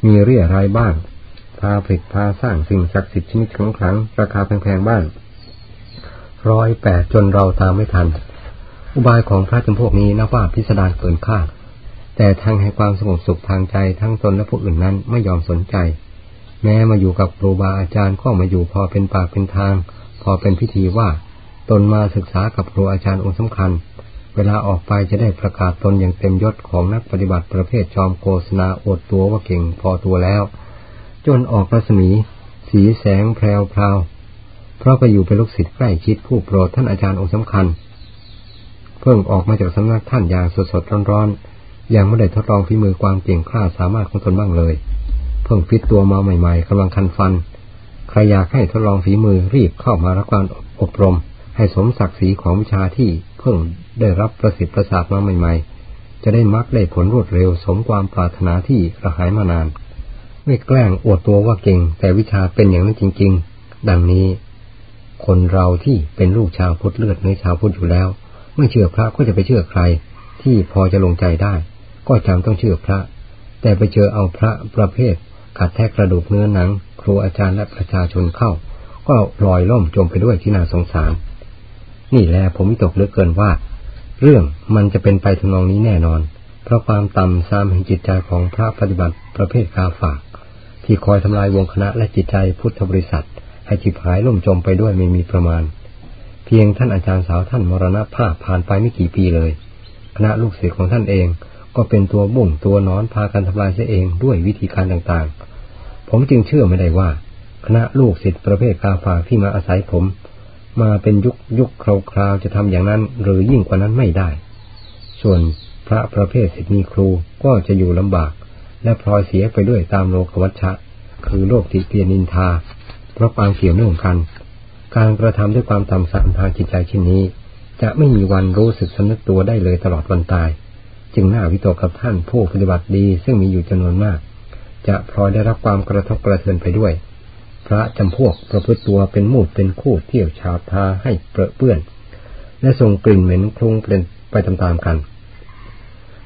มีเรี่ยรายบ้าง พาผลิตพาสร้างสิ่งศักดิ์สิทธิ์ชนิดของขลังราคาแพงๆบ้างร้อยแปดจนเราตามไม่ทัน อุบายของพระจำพวกนี้นับว่าพิสดารเกินคาด แต่ทางให้ความสงบสุขทางใจทั้งตนและผู้อื่นนั้นไม่ยอมสนใจ แม้มาอยู่กับครูบาอาจารย์ก็มาอยู่พอเป็นปากเป็นทาง พอเป็นพิธีว่า ตนมาศึกษากับครูอาจารย์องค์สำคัญ เวลาออกไปจะได้ประกาศตนอย่างเต็มยศของนักปฏิบัติประเภทจอมโฆษณาอดตัวว่าเก่งพอตัวแล้ว จนออกรัศมี สีแสงแพรวพราวเพราะไปอยู่เป็นลูกศิษย์ใกล้ชิดผู้โปรดท่านอาจารย์องค์สำคัญ เพิ่งออกมาจากสำนักท่านอย่างสดสดร้อนๆยังไม่ได้ทดลองฝีมือความเก่งกล้าสามารถของตนบ้างเลย เพิ่งฟิตตัวมาใหม่ๆกำลังคันฟันใครอยากให้ทดลองฝีมือรีบเข้ามารับการอบรม ให้สมศักดิ์ศรีของวิชาที่เพิ่ง ได้รับประสิทธิ์ประสาทมาใหม่ๆ จะได้มักได้ผลรวดเร็วสมความปรารถนาที่กระหายมานาน ไม่แกล้งอวดตัวว่าเก่ง แต่วิชาเป็นอย่างนั้นจริง ๆ ดังนี้ คนเราที่เป็นลูกชาวพุทธเลือดในชาวพุทธอยู่แล้ว ไม่เชื่อพระก็จะไปเชื่อใคร ที่พอจะลงใจได้ ก็จำต้องเชื่อพระ แต่ไปเจอเอาพระประเภทขัดแทกกระดูกเนื้อหนัง ครูอาจารย์และประชาชนเข้า ก็ลอยล่มจมไปด้วยที่น่าสงสาร นี่แหละผมตกเหลือเกินว่า เรื่องมันจะเป็นไปทำนองนี้แน่นอน เพราะความต่ำซามแห่งจิตใจของพระปฏิบัติประเภทกาฝาก ที่คอยทำลายวงคณะและจิตใจพุทธบริษัท ให้จิบหายล่มจมไปด้วยไม่มีประมาณ เพียงท่านอาจารย์สาวท่านมรณภาพผ่านไปไม่กี่ปีเลย คณะลูกศิษย์ของท่านเองก็เป็นตัวบุ่งตัวนอนพากันทำลายเสียเองด้วยวิธีการต่างๆ ผมจึงเชื่อไม่ได้ว่า คณะลูกศิษย์ประเภทกาฝากที่มาอาศัยผม มาเป็นยุคยุคคราวๆจะทำอย่างนั้น หรือยิ่งกว่านั้นไม่ได้ ส่วนพระประเภทศิษย์มีครูก็จะอยู่ลำบาก และพลอยเสียไปด้วยตามโลกวัชชะ คือโลกติเตียนินทา เพราะความเกี่ยวเนื่องกัน การกระทำด้วยความต่ำสามทางจิตใจเช่นนี้ จะไม่มีวันรู้สึกสนึกตัวได้เลยตลอดวันตาย จึงน่าวิตกกับท่านผู้ปฏิบัติดีซึ่งมีอยู่จำนวนมาก จะพลอยได้รับความกระทบกระเทือนไปด้วย พระจำพวกประพฤติตัวเป็นมูดเป็นคู่เที่ยวชาวทาให้เปรอะเปื้อน และส่งกลิ่นเหม็นคลุ้งเป็นไปตามๆกัน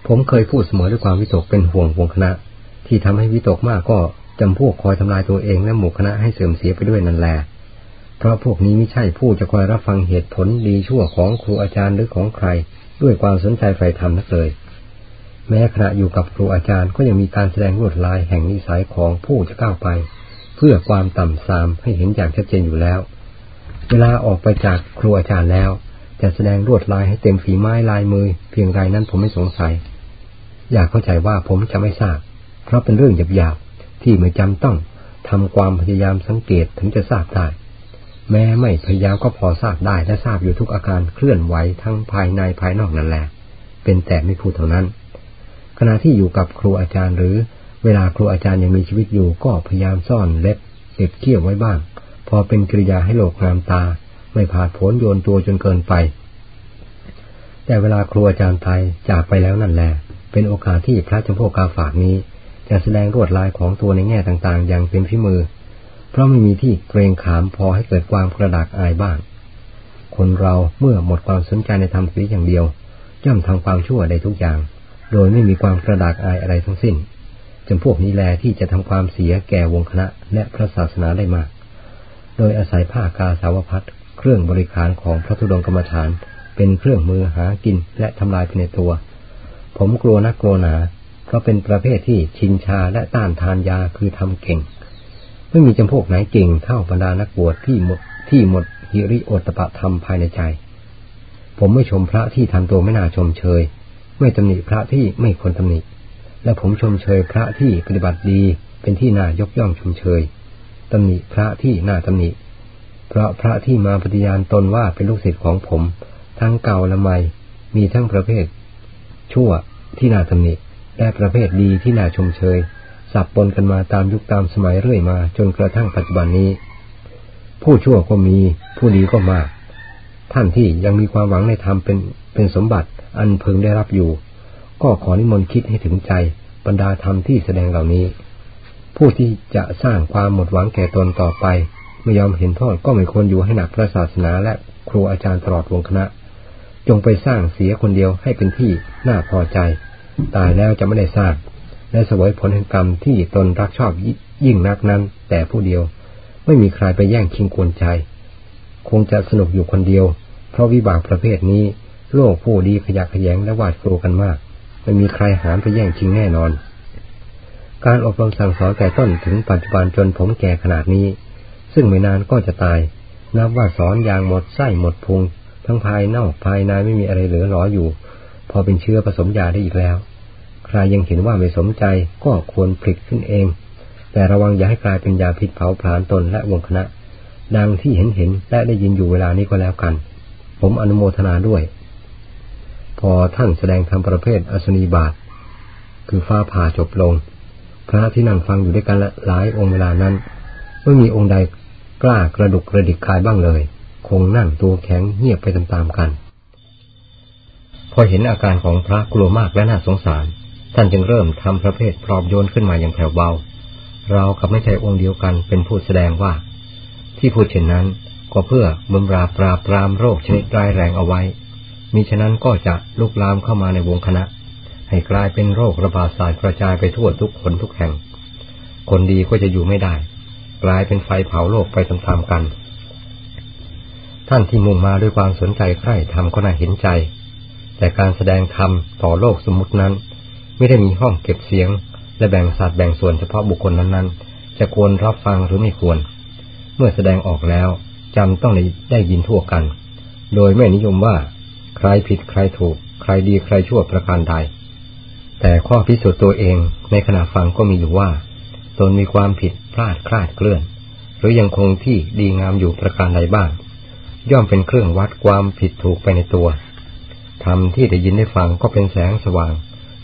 ผมเคยพูดเสมอด้วยความวิตกเป็นห่วงวงคณะ ที่ทำให้วิตกมากก็จำพวกคอยทำลายตัวเองและหมู่คณะให้เสื่อมเสียไปด้วยนั่นแหละเพราะพวกนี้ไม่ใช่ผู้จะคอยรับฟังเหตุผลดีชั่วของครูอาจารย์หรือของใคร ด้วยความสนใจใฝ่ธรรมนักเลย แม้ขณะอยู่กับครูอาจารย์ก็ยังมีการแสดงลวดลายแห่งนิสัยของผู้จะก้าวไป เพื่อความต่ำทรามให้เห็นอย่างชัดเจนอยู่แล้ว เวลาออกไปจากครูอาจารย์แล้ว จะแสดงลวดลายให้เต็มฝีไม้ลายมือ เพียงไรนั้นผมไม่สงสัย อยากเข้าใจว่าผมจะไม่ทราบ เพราะเป็นเรื่องหยาบๆที่ไม่จำต้องทำความพยายามสังเกตถึงจะทราบได้แม้ไม่พยายามก็พอทราบได้และทราบอยู่ทุกอาการเคลื่อนไหวทั้งภายในภายนอกนั่นแหละ เป็นแต่ไม่พูดเท่านั้น ขณะที่อยู่กับครูอาจารย์หรือ เวลาครูอาจารย์ยังมีชีวิตอยู่ก็พยายามซ่อนเล็บเก็บเกี่ยวไว้บ้าง พอเป็นกิริยาให้โลกงามตา ไม่ผาดโผนโยนตัวจนเกินไป แต่เวลาครูอาจารย์ตายจากไปแล้วนั่นแหละเป็นโอกาสที่พระจำพวกกาฝากนี้ จะแสดงรวดลายของตัวในแง่ต่างๆ อย่างเต็มฝีมือ เพราะไม่มีที่เกรงขามพอให้เกิดความกระดากอายบ้าง คนเราเมื่อหมดความสนใจในธรรมสีอย่างเดียวย่อมทำความชั่วได้ทุกอย่าง โดยไม่มีความกระดากอายอะไรทั้งสิ้น จำพวกนี้แลที่จะทำความเสียแก่วงคณะและพระศาสนาได้มาก โดยอาศัยผ้ากาสาวพัดเครื่องบริขารของพระธุดงกรรมฐาน เป็นเครื่องมือหากินและทำลายภายในตัว ผมกลัวนักกลัวหนาเพราะเป็นประเภทที่ชินชาและต้านทานยาคือทำเก่ง ไม่มีจำพวกไหนเก่งเท่าบรรดานักบวชที่หมดที่หมดฮิริโอตปะธรรมภายในใจ ผมไม่ชมพระที่ทำตัวไม่น่าชมเชย ไม่ตำหนิพระที่ไม่ควรตำหนิ และผมชมเชยพระที่ปฏิบัติดีเป็นที่น่ายกย่องชมเชยตำหนิพระที่น่าตำหนิ เพราะพระที่มาปฏิญาณตนว่าเป็นลูกศิษย์ของผม ทั้งเก่าและใหม่ มีทั้งประเภท ชั่วที่น่าตำหนิ และประเภทดีที่น่าชมเชย สับปนกันมาตามยุคตามสมัยเรื่อยมาจนกระทั่งปัจจุบันนี้ ผู้ชั่วก็มี ผู้ดีก็มาก ท่านที่ยังมีความหวังในธรรมเป็นเป็นสมบัติอันพึงได้รับอยู่ ก็ขอนิมนต์คิดให้ถึงใจบรรดาธรรมที่แสดงเหล่านี้ ผู้ที่จะสร้างความหมดหวังแก่ตนต่อไป ไม่ยอมเห็นโทษก็ไม่ควรอยู่ให้หนักพระศาสนาและครูอาจารย์ตลอดวงคณะ จงไปสร้างเสียคนเดียวให้เป็นที่น่าพอใจ ตายแล้วจะไม่ได้สร้างและสวยผลแห่งกรรมที่ตนรักชอบยิ่งนักนั้น แต่ผู้เดียวไม่มีใครไปแย่งชิงกวนใจ คงจะสนุกอยู่คนเดียว เพราะวิบากประเภทนี้ โลกผู้ดีขยะขยงและหวาดกลัวกันมาก ไม่มีใครหามไปแย่งชิงแน่นอน การอบรมสั่งสอนแต่ต้นถึงปัจจุบันจนผมแก่ขนาดนี้ ซึ่งไม่นานก็จะตาย นับว่าสอนอย่างหมดไส้หมดพุง ทั้งภายนอกภายในไม่มีอะไรเหลือหลออยู่ พอเป็นเชื้อผสมยาได้อีกแล้ว ใครยังเห็นว่าไม่สมใจก็ควรผลิตขึ้นเอง แต่ระวังอย่าให้กลายเป็นยาพิษเผาผลาญตนและวงคณะ ดังที่เห็นเห็นและได้ยินอยู่เวลานี้ก็แล้วกัน ผมอนุโมทนาด้วย พอท่านแสดงธรรมประเภทอสนีบาทคือฟ้าผ่าจบลง พระที่นั่งฟังอยู่ด้วยกันหลายองค์เวลานั้นไม่มีองค์ใดกล้ากระดุกกระดิกคายบ้างเลย คงนั่งตัวแข็งเงียบไปตามๆกัน พอเห็นอาการของพระกลัวมากและน่าสงสาร ท่านจึงเริ่มทำประเภทปลอบโยนขึ้นมาอย่างแผ่วเบา เรากับไม่ใช่องค์เดียวกันเป็นผู้แสดงว่า ที่พูดเช่นนั้นก็เพื่อบำราปราบปรามโรคชนิดร้ายแรงเอาไว้ มิฉะนั้นก็จะลุกลามเข้ามาในวงคณะ ให้กลายเป็นโรคระบาดสายกระจายไปทั่วทุกคนทุกแห่ง คนดีก็จะอยู่ไม่ได้ กลายเป็นไฟเผาโลกไปตามๆกัน ท่านที่มุ่งมาด้วยความสนใจใคร่ธรรมก็น่าเห็นใจ แต่การแสดงธรรมต่อโลกสมมตินั้น ไม่ได้มีห้องเก็บเสียง และแบ่งสัดแบ่งส่วนเฉพาะบุคคลนั้นๆ จะควรรับฟังหรือไม่ควร เมื่อแสดงออกแล้วจำต้องได้ยินทั่วกัน โดยไม่นิยมว่า ใครผิดใครถูก ใครดีใครชั่วประการใด แต่ข้อพิสูจน์ตัวเองในขณะฟังก็มีอยู่ว่า ตนมีความผิดพลาดคลาดเคลื่อน หรือยังคงที่ดีงามอยู่ประการใดบ้าง ย่อมเป็นเครื่องวัดความผิดถูกไปในตัวธรรมที่ได้ยินได้ฟังก็เป็นแสงสว่าง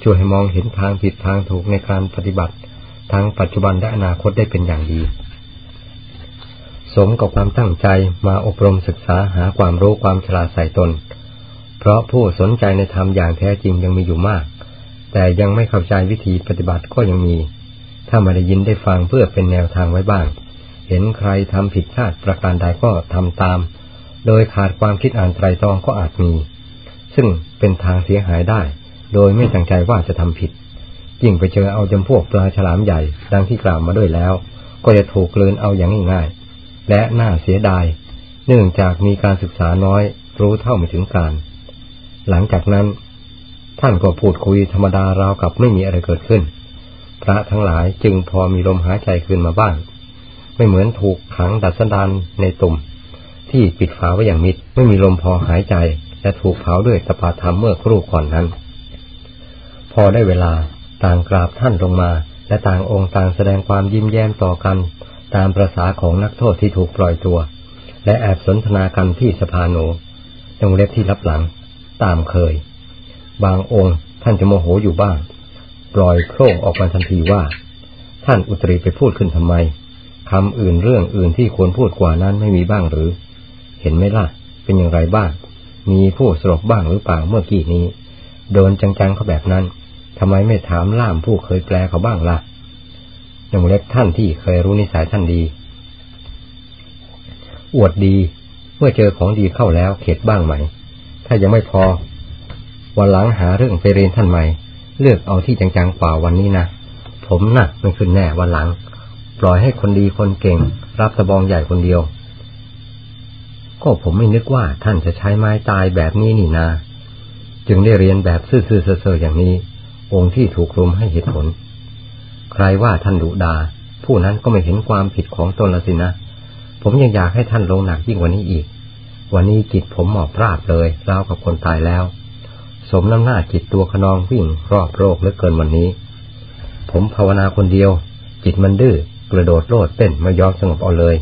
ช่วยให้มองเห็นทางผิดทางถูกในการปฏิบัติทั้งปัจจุบันและอนาคตได้เป็นอย่างดี สมกับความตั้งใจมาอบรมศึกษาหาความรู้ความฉลาดใส่ตน เพราะผู้สนใจในธรรมอย่างแท้จริงยังมีอยู่มาก แต่ยังไม่เข้าใจวิธีปฏิบัติก็ยังมี ถ้ามาได้ยินได้ฟังเพื่อเป็นแนวทางไว้บ้าง เห็นใครทำผิดพลาดประการใดก็ทำตาม โดยขาดความคิดอ่านไตรตรองก็อาจมี ซึ่งเป็นทางเสียหายได้ โดยไม่ตั้งใจว่าจะทำผิด ยิ่งไปเจอเอาจำพวกปลาฉลามใหญ่ดังที่กล่าวมาด้วยแล้ว ก็จะถูกกลืนเอาอย่างง่ายๆและน่าเสียดาย เนื่องจากมีการศึกษาน้อย รู้เท่าไม่ถึงการ หลังจากนั้น ท่านก็พูดคุยธรรมดาราวกับไม่มีอะไรเกิดขึ้น พระทั้งหลายจึงพอมีลมหายใจคืนมาบ้าง ไม่เหมือนถูกขังดัดสันดานในตุ่ม ที่ปิดฝาไว้อย่างมิดไม่มีลมพอหายใจและถูกเผาด้วยตปาธรรมเมื่อครู่ก่อนนั้น พอได้เวลาต่างกราบท่านลงมา และต่างองค์ต่างแสดงความยิ้มแย้มต่อกัน ตามประษาของนักโทษที่ถูกปล่อยตัว และแอบสนทนากันที่สภาโนตรงเล็บที่รับหลัง ตามเคย บางองค์ท่านจะโมโหอยู่บ้าง ปล่อยโคร่งออกมาทันทีว่า ท่านอุตรีไปพูดขึ้นทำไมคำอื่นเรื่องอื่นที่ควรพูดกว่านั้นไม่มีบ้างหรือ เห็นไหมล่ะ เป็นอย่างไรบ้าง มีผู้สลบบ้างหรือเปล่าเมื่อกี้นี้ โดนจังๆเขาแบบนั้นทำไมไม่ถามล่ามผู้เคยแปลเขาบ้างละ่ะยังเล็กท่านที่เคยรู้นิสัยท่านดี อวดดี เมื่อเจอของดีเข้าแล้วเข็ดบ้างไหมายังไม่พอ วันหลังหาเรื่องไปเรียนท่านใหม่ เลือกเอาที่จังๆกว่าวันนี้นะผมนะ่ะไม่ขึ้นแน่วันหลัง ปล่อยให้คนดีคนเก่ง รับสบองใหญ่คนเดียว ก็ผมไม่นึกว่าท่านจะใช้ไม้ตายแบบนี้นี่นา จึงได้เรียนแบบซื่อๆเซ่อๆอย่างนี้ องค์ที่ถูกรุมให้เหตุผล ใครว่าท่านดุดา ผู้นั้นก็ไม่เห็นความผิดของตนละสินะ ผมยังอยากให้ท่านลงหนักยิ่งกว่านี้อีก วันนี้จิตผมหมอบราบเลยราวกับคนตายแล้ว สมน้ำหน้าจิตตัวขนองวิ่งรอบโรคเหลือเกินวันนี้ ผมภาวนาคนเดียว จิตมันดื้อกระโดดโลดเต้นไม่ยอมสงบเอาเลย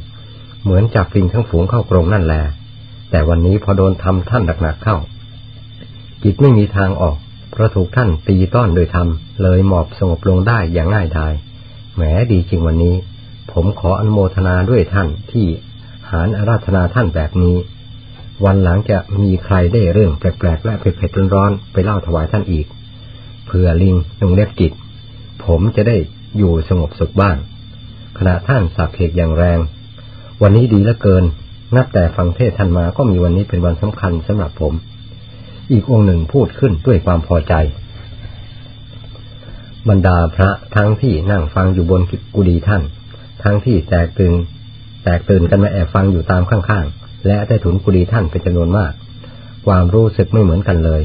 เหมือนจับลิงทั้งฝูงเข้ากรงนั่นแหละแต่วันนี้พอโดนทำท่านหนักๆเข้า จิตไม่มีทางออกเพราะถูกท่านตีต้อนโดยธรรมเลยหมอบสงบลงได้อย่างง่ายดายแหมดีจริงวันนี้ ผมขออนุโมทนาด้วยท่านที่หารอาราธนาท่านแบบนี้ วันหลังจะมีใครได้เรื่องแปลกๆและเผ็ดๆร้อนๆไปเล่าถวายท่านอีกเพื่อลิงลงเล็บกิจผมจะได้อยู่สงบสุขบ้าง ขณะท่านสับเหตุอย่างแรง วันนี้ดีเหลือเกิน นับแต่ฟังเทศท่านมาก็มีวันนี้เป็นวันสำคัญสำหรับผม อีกองค์หนึ่งพูดขึ้นด้วยความพอใจ บรรดาพระทั้งที่นั่งฟังอยู่บนกุฏิท่าน ทั้งที่แตกตื่นแตกตื่นกันมาแอบฟังอยู่ตามข้างๆ และได้ถุนกุฏิท่านเป็นจำนวนมาก ความรู้สึกไม่เหมือนกันเลย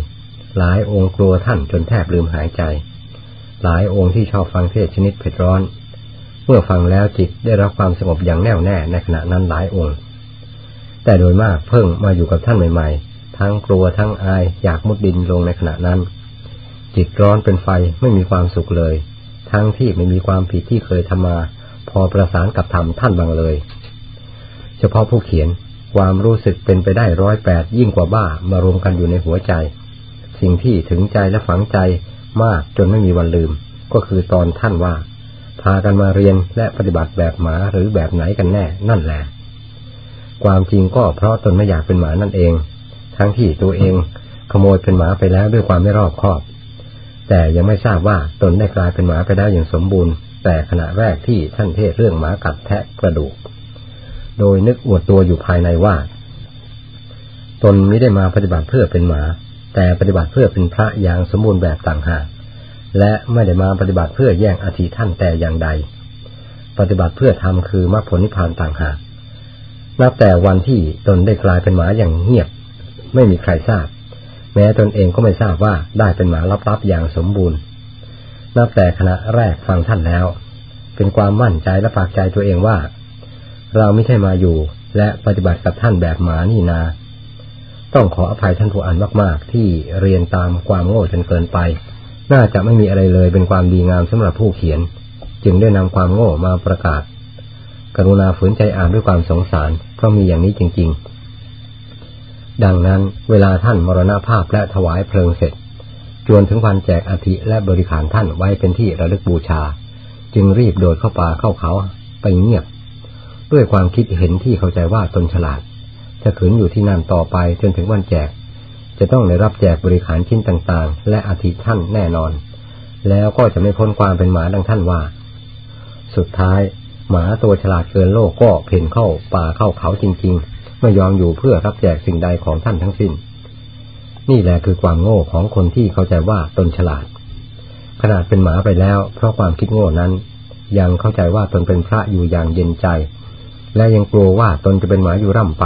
หลายองค์กลัวท่านจนแทบลืมหายใจ หลายองค์ที่ชอบฟังเทศชนิดเผ็ดร้อน เมื่อฟังแล้วจิตได้รับความสงบอย่างแน่วแน่ในขณะนั้นหลายองค์ แต่โดยมากเพิ่งมาอยู่กับท่านใหม่ ๆ ทั้งกลัวทั้งอายอยากมุดดินลงในขณะนั้น จิตร้อนเป็นไฟไม่มีความสุขเลย ทั้งที่ไม่มีความผิดที่เคยทำมา พอประสานกับธรรมท่านบางเลย เฉพาะผู้เขียน ความรู้สึกเป็นไปได้ร้อยแปดยิ่งกว่าบ้ามารวมกันอยู่ในหัวใจ สิ่งที่ถึงใจและฝังใจมากจนไม่มีวันลืม ก็คือตอนท่านว่า พากันมาเรียนและปฏิบัติแบบหมาหรือแบบไหนกันแน่นั่นแหละ ความจริงก็เพราะตนไม่อยากเป็นหมานั่นเอง ทั้งที่ตัวเองขโมยเป็นหมาไปแล้วด้วยความไม่รอบคอบ แต่ยังไม่ทราบว่าตนได้กลายเป็นหมาไปแล้วอย่างสมบูรณ์ แต่ขณะแรกที่ท่านเทศเรื่องหมากัดแทะกระดูก โดยนึกอวดตัวอยู่ภายในว่า ตนไม่ได้มาปฏิบัติเพื่อเป็นหมา แต่ปฏิบัติเพื่อเป็นพระอย่างสมบูรณ์แบบต่างหากและไม่ได้มาปฏิบัติเพื่อแย่งอธิท่านแต่อย่างใด ปฏิบัติเพื่อทำคือมรรคผลนิพพานต่างหากนับแต่วันที่ตนได้กลายเป็นหมาอย่างเงียบ ไม่มีใครทราบ แม้ตนเองก็ไม่ทราบว่าได้เป็นหมาลับๆอย่างสมบูรณ์ นับแต่ขณะแรกฟังท่านแล้ว เป็นความมั่นใจและฝากใจตัวเองว่า เราไม่ใช่มาอยู่ และปฏิบัติกับท่านแบบหมานี่นา ต้องขออภัยท่านผู้อ่านมากๆ ที่เรียนตามความโง่จนเกินไป น่าจะไม่มีอะไรเลยเป็นความดีงามสำหรับผู้เขียน จึงได้นำความโง่มาประกาศ กรุณาฝืนใจอ่านด้วยความสงสารเพราะมีอย่างนี้จริง ๆ ดังนั้นเวลาท่านมรณภาพและถวายเพลิงเสร็จ จวนถึงวันแจกอธิและบริขารท่านไว้เป็นที่ระลึกบูชา จึงรีบโดดเข้าป่าเข้าเขาไปเงียบ ด้วยความคิดเห็นที่เข้าใจว่าตนฉลาด จะขืนอยู่ที่นั่นต่อไปจนถึงวันแจก จะต้องได้รับแจกบริขารชิ้นต่างๆ และอธิท่านแน่นอน แล้วก็จะไม่พ้นความเป็นหมาดังท่านว่า สุดท้าย หมาตัวฉลาดเกินโลกก็เพ่นเข้าป่าเข้าเขาจริง ๆ ไม่ยอมอยู่เพื่อรับแจกสิ่งใดของท่านทั้งสิ้น นี่แหละคือความโง่ของคนที่เข้าใจว่าตนฉลาด ขนาดเป็นหมาไปแล้ว เพราะความคิดโง่นั้น ยังเข้าใจว่าตนเป็นพระอยู่อย่างเย็นใจ และยังกลัวว่าตนจะเป็นหมาอยู่ร่ำไป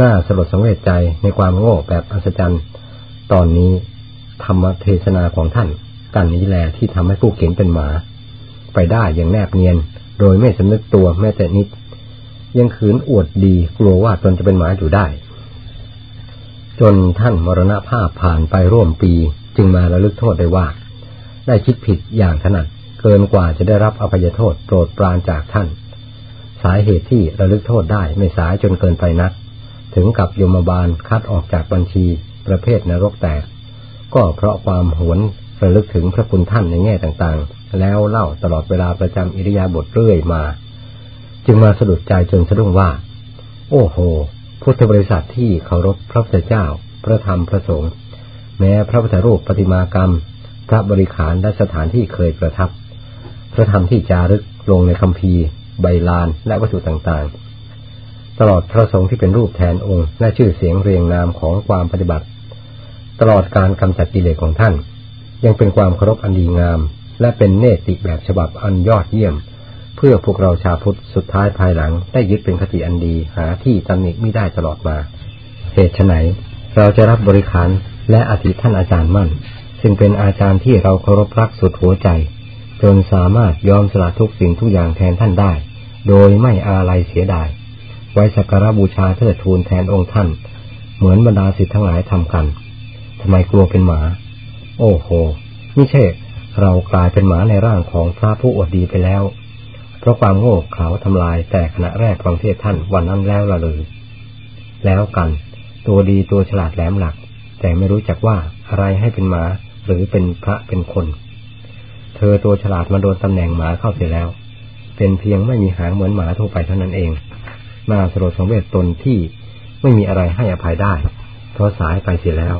น่าสลดสังเวชใจในความโง่แบบอัศจรรย์ ตอนนี้ธรรมเทศนาของท่านกันนี้แหละที่ทำให้ผู้เขียนเป็นหมา ไปได้อย่างแนบเนียน โดยไม่สำนึกตัวแม้แต่นิด ยังขืนอวดดีกลัวว่าตนจะเป็นหมาอยู่ได้ จนท่านมรณภาพผ่านไปร่วมปี จึงมาระลึกโทษได้ว่า ได้คิดผิดอย่างถนัดเกินกว่าจะได้รับอภัยโทษโปรดปรานจากท่าน สาเหตุที่ระลึกโทษได้ไม่สายจนเกินไปนัก ถึงกับยมบาลคัดออกจากบัญชีประเภทนรกแตก ก็เพราะความหวนระลึกถึงพระคุณท่านในแง่ต่างๆ แล้วเล่าตลอดเวลาประจำอิริยาบถเรื่อยมา จึงมาสะดุดใจจนสะดุ้งว่า โอ้โห พุทธบริษัทที่เคารพพระพุทธเจ้า พระธรรมพระสงฆ์แม้พระพุทธรูปปฏิมากรรม พระบริขารและสถานที่เคยประทับ พระธรรมที่จารึกลงในคำพี ใบลานและวัตถุต่างๆ ตลอดพระสงฆ์ที่เป็นรูปแทนองค์ และชื่อเสียงเรียงนามของความปฏิบัติ ตลอดการกำจัดกิเลสของท่าน ยังเป็นความเคารพอันดีงาม และเป็นเนติแบบฉบับอันยอดเยี่ยม เพื่อพวกเราชาวพุทธสุดท้ายภายหลังได้ยึดเป็นคติอันดีหาที่ตำหนิไม่ได้ตลอดมา เหตุไฉนเราจะรับบริขารและอธิท่านอาจารย์มั่น ซึ่งเป็นอาจารย์ที่เราเคารพรักสุดหัวใจจนสามารถยอมสละทุกสิ่งทุกอย่างแทนท่านได้ โดยไม่อาลัยเสียดาย ไว้สักการบูชาเทิดทูนแทนองค์ท่าน เหมือนบรรดาสิทธิ์ทั้งหลายทำกันทำไมกลัวเป็นหมา โอ้โหไม่ใช่เรากลายเป็นหมาในร่างของพระผู้อวดดีไปแล้ว เพราะความโง่เขลาทำลายแต่ขณะแรกฟังเทศท่านวันนั้นแล้วละเลย แล้วกัน ตัวดีตัวฉลาดแหลมหลัก แต่ไม่รู้จักว่าอะไรให้เป็นหมาหรือเป็นพระเป็นคน เธอตัวฉลาดมาโดนตำแหน่งหมาเข้าเสียแล้ว เป็นเพียงไม่มีหางเหมือนหมาทั่วไปเท่านั้นเอง น่าสลดสังเวชตนที่ไม่มีอะไรให้อภัยได้ เพราะสายไปเสียแล้ว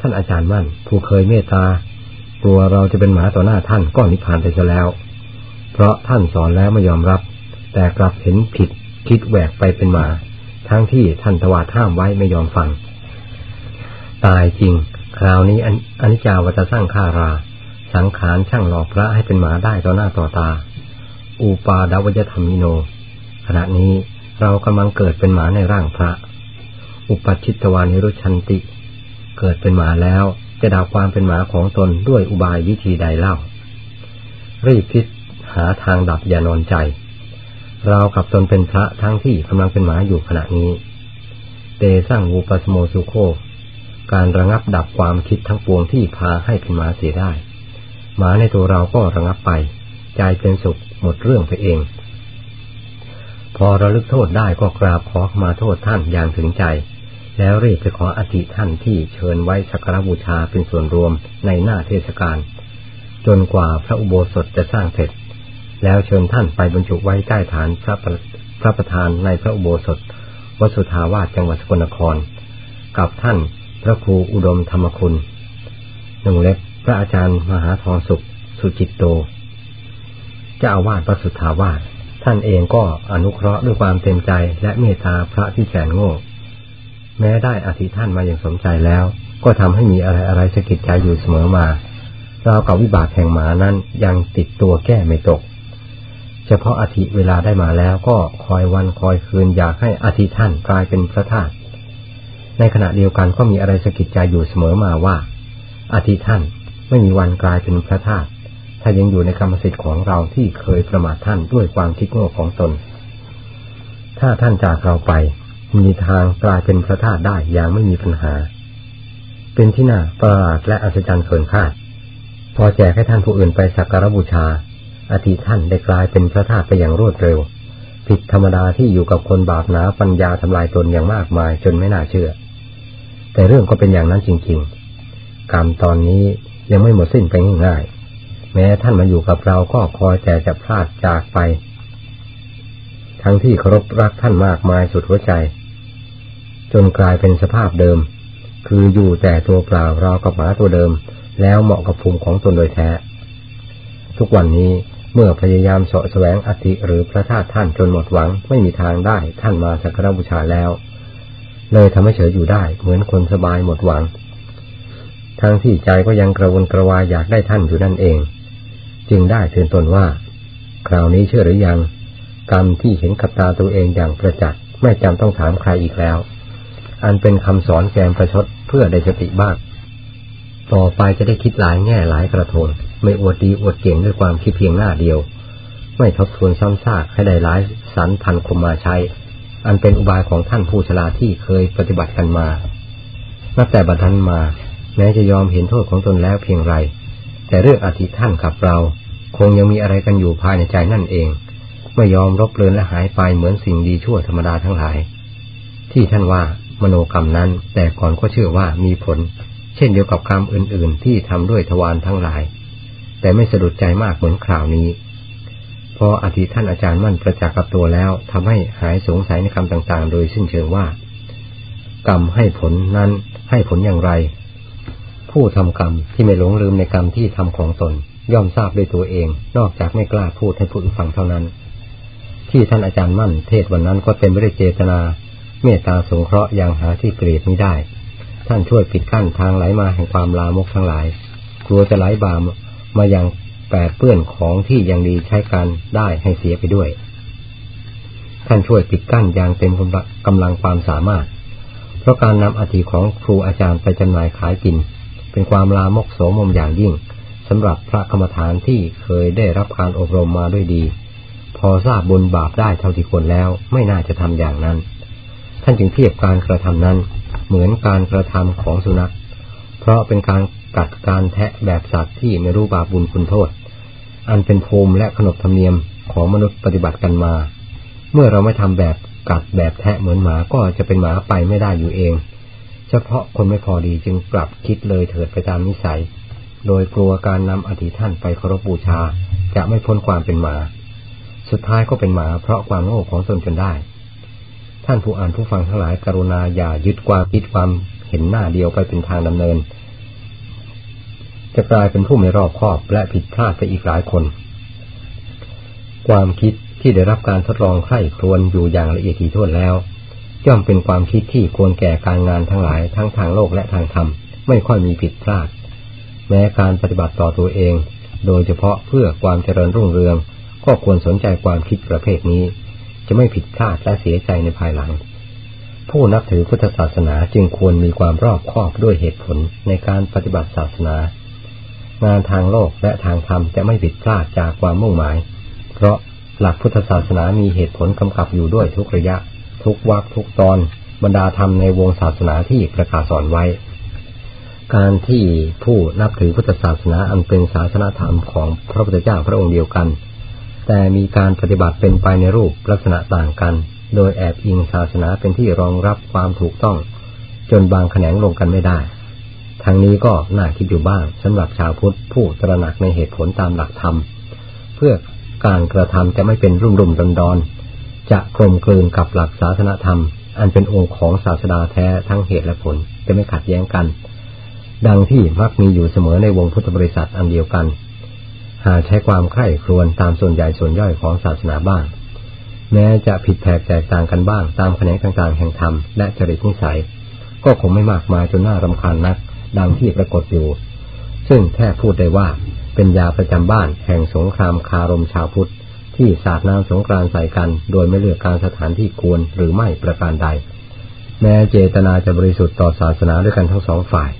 ท่านอาจารย์มั่น ผู้เคยเมตตากลัวเราจะเป็นหมาต่อหน้าท่านก็นิพพานไปซะแล้ว เพราะท่านสอนแล้วไม่ยอมรับ แต่กลับเห็นผิดคิดแหวกไปเป็นหมา ทั้งที่ท่านทวาท่ามไว้ไม่ยอมฟัง ตายจริง คราวนี้อนิจจาวัตสร้างฆารา สังขารช่างหลอกพระให้เป็นหมาได้ต่อหน้าต่อตา อุปาดาวยธรรมิโน ขณะนี้เรากำลังเกิดเป็นหมาในร่างพระ อุปชิตวานิรุชันติ เกิดเป็นหมาแล้วจะดับความเป็นหมาของตนด้วยอุบายวิธีใดเล่า รีบคิดหาทางดับอย่านอนใจ เรากับตนเป็นพระทั้งที่กำลังเป็นหมาอยู่ขณะนี้เตสร้างวูปสโมสุโค การระงับดับความคิดทั้งปวงที่พาให้เป็นหมาเสียได้ หมาในตัวเราก็ระงับไป ใจเป็นสุข หมดเรื่องไปเอง พอระลึกโทษได้ก็กราบขอมาโทษท่านอย่างถึงใจ แล้วรีบไปขออธิท่านที่เชิญไว้สักการบูชาเป็นส่วนรวมในหน้าเทศกาลจนกว่าพระอุโบสถจะสร้างเสร็จ แล้วเชิญท่านไปบรรจุไว้ใต้ฐานพระพระประธานในพระอุโบสถวัดสุทาวาสจังหวัดสกลนคร กับท่านพระครูอุดมธรรมคุณหนึ่งเล็บพระอาจารย์มหาทองสุข สุจิตโต เจ้าอาวาสพระสุทธาวาสท่านเองก็อนุเคราะห์ด้วยความเต็มใจและเมตตาพระที่แสนโง่ แม้ได้อธิท่านมาอย่างสมใจแล้ว ก็ทำให้มีอะไรอะไรสะกิดใจอยู่เสมอมาเรากับวิบากแห่งหมานั้นยังติดตัวแก้ไม่ตก เฉพาะอธิเวลาได้มาแล้วก็คอยวันคอยคืนอยากให้อธิท่านกลายเป็นพระธาตุในขณะเดียวกันก็มีอะไรสะกิดใจอยู่เสมอมาว่าอธิท่านไม่มีวันกลายเป็นพระธาตุ ถ้ายังอยู่ในกรรมสิทธิ์ของเราที่เคยประมาทท่านด้วยความคิดโง่ของตน ถ้าท่านจากเราไป มีทางกลายเป็นพระธาตุได้อย่างไม่มีปัญหา เป็นที่น่าประหลาดและอัศจรรย์เกินคาด พอแจกให้ท่านผู้อื่นไปสักการบูชาอธิท่านได้กลายเป็นพระธาตุไปอย่างรวดเร็ว ผิดธรรมดาที่อยู่กับคนบาปหนาปัญญาทำลายตนอย่างมากมายจนไม่น่าเชื่อ แต่เรื่องก็เป็นอย่างนั้นจริง ๆ กรรมตอนนี้ยังไม่หมดสิ้นไปง่ายๆ แม้ท่านมาอยู่กับเราก็คอยแต่จะพลาดจากไป ทั้งที่เคารพรักท่านมากมายสุดหัวใจ จนกลายเป็นสภาพเดิม คืออยู่แต่ตัวเปล่าเรากับหมาตัวเดิม แล้วเหมาะกับภูมิของตนโดยแท้ ทุกวันนี้เมื่อพยายามเสาะแสวงอธิหรือพระธาตุท่านจนหมดหวังไม่มีทางได้ท่านมาสักการบูชาแล้ว เลยทำให้เฉยอยู่ได้เหมือนคนสบายหมดหวังทางที่ใจก็ยังกระวนกระวายอยากได้ท่านอยู่นั่นเอง จึงได้เตือนตนว่า คราวนี้เชื่อหรือยัง กรรมที่เห็นกับตาตัวเองอย่างประจักษ์ไม่จำต้องถามใครอีกแล้ว อันเป็นคำสอนแกมประชดเพื่อได้สติบ้าง ต่อไปจะได้คิดหลายแง่หลายกระทงไม่อวดดีอวดเก่งด้วยความคิดเพียงหน้าเดียว ไม่ทบทวนซ้ำซากให้ได้หลายสรรพันคมมาใช้ อันเป็นอุบายของท่านผู้ชราที่เคยปฏิบัติกันมานับแต่บัดนั้นมา แม้จะยอมเห็นโทษของตนแล้วเพียงไร แต่เรื่องอธิท่านกับเรา คงยังมีอะไรกันอยู่ภายในใจนั่นเอง ไม่ยอมรบเลือนและหายไปเหมือนสิ่งดีชั่วธรรมดาทั้งหลาย ที่ท่านว่ามโนกรรมนั้น แต่ก่อนก็เชื่อว่ามีผล เช่นเดียวกับกรรมอื่น ๆ ที่ทำด้วยทวารทั้งหลาย แต่ไม่สะดุดใจมากเหมือนคราวนี้ พออธิท่านอาจารย์มั่นประจักษ์กับตัวแล้วทำให้หายสงสัยในคำต่างๆ โดยสิ้นเชิงว่ากรรมให้ผลนั้นให้ผลอย่างไร ผู้ทำกรรมที่ไม่หลงลืมในกรรมที่ทำของตน ย่อมทราบด้วยตัวเอง นอกจากไม่กล้าพูดให้ผู้อื่นฟังเท่านั้น ที่ท่านอาจารย์มั่นเทศวันนั้นก็เป็นไม่ได้เจตนา เมตตาสงเคราะห์อย่างหาที่เกลียดไม่ได้ ท่านช่วยปิดกั้นทางไหลมาแห่งความลามกทั้งหลาย กลัวจะไหลบามมายังแปดเปื้อนของที่ยังดีใช้การได้ให้เสียไปด้วย ท่านช่วยปิดกั้นอย่างเต็มกำลังความสามารถ เพราะการนำอธิของครูอาจารย์ไปจำหน่ายขายกิน เป็นความลามกโสมมอย่างยิ่งสำหรับพระกรรมฐานที่เคยได้รับการอบรมมาด้วยดี พอทราบบุญบาปได้เท่าที่ควรแล้วไม่น่าจะทำอย่างนั้น ท่านจึงเทียบการกระทำนั้น เหมือนการกระทำของสุนัข เพราะเป็นการกัดการแทะแบบสัตว์ที่ไม่รู้บาปบุญคุณโทษ อันเป็นภูมิและขนบธรรมเนียมของมนุษย์ปฏิบัติกันมา เมื่อเราไม่ทำแบบกัดแบบแทะเหมือนหมาก็จะเป็นหมาไปไม่ได้อยู่เอง เฉพาะคนไม่พอดีจึงปรับคิดเลยเถิดไปตามนิสัย โดยกลัวการนำอธิท่านไปเคารพบูชา จะไม่พ้นความเป็นหมา สุดท้ายก็เป็นหมาเพราะความโง่ของตนจนได้ ท่านผู้อ่านผู้ฟังทั้งหลายกรุณาอย่ายึดความคิดความเห็นหน้าเดียวไปเป็นทางดำเนิน จะกลายเป็นผู้ไม่รอบคอบและผิดพลาดไปอีกหลายคน ความคิดที่ได้รับการทดลองไข้ครวนอยู่อย่างละเอียดถี่ถ้วนแล้ว ย่อมเป็นความคิดที่ควรแก่การงานทั้งหลายทั้งทางโลกและทางธรรม ไม่ค่อยมีผิดพลาด แม้การปฏิบัติต่อตัวเอง โดยเฉพาะเพื่อความเจริญรุ่งเรือง ก็ควรสนใจความคิดประเภทนี้ จะไม่ผิดพลาดและเสียใจในภายหลัง ผู้นับถือพุทธศาสนาจึงควรมีความรอบคอบด้วยเหตุผลในการปฏิบัติศาสนา งานทางโลกและทางธรรมจะไม่ผิดพลาดจากความมุ่งหมาย เพราะหลักพุทธศาสนามีเหตุผลกำกับอยู่ด้วยทุกระยะ ทุกวักทุกตอนบรรดาธรรมในวงศาสนาที่ประกาศสอนไว้ การที่ผู้นับถือพุทธศาสนาอันเป็นศาสนาธรรมของพระพุทธเจ้าพระองค์เดียวกัน แต่มีการปฏิบัติเป็นไปในรูปลักษณะต่างกัน โดยแอบอิงศาสนาเป็นที่รองรับความถูกต้อง จนบางแขนงลงกันไม่ได้ทั้งนี้ก็น่าคิดอยู่บ้างสำหรับชาวพุทธผู้ตระหนักในเหตุผลตามหลักธรรม เพื่อการกระทำจะไม่เป็นรุ่มรุ่มดอนดอน จะกลมกลืนกับหลักศาสนธรรม อันเป็นองค์ของศาสดาแท้ทั้งเหตุและผลจะไม่ขัดแย้งกัน ดังที่มักมีอยู่เสมอในวงพุทธบริษัทอันเดียวกัน หากใช้ความใคร่ครวญตามส่วนใหญ่ส่วนย่อยของศาสนาบ้าง แม้จะผิดแผกแตกต่างกันบ้างตามแขนงต่างๆแห่งธรรมและจริตนิสัย ก็คงไม่มากมายจนน่ารำคาญนัก ดังที่ปรากฏอยู่ ซึ่งแค่พูดได้ว่าเป็นยาประจำบ้านแห่งสงครามคารมชาวพุทธ ที่สาดน้ำสงกรานใส่กัน โดยไม่เลือกการสถานที่ควรหรือไม่ประการใด แม้เจตนาจะบริสุทธิ์ต่อศาสนาด้วยกันทั้งสองฝ่าย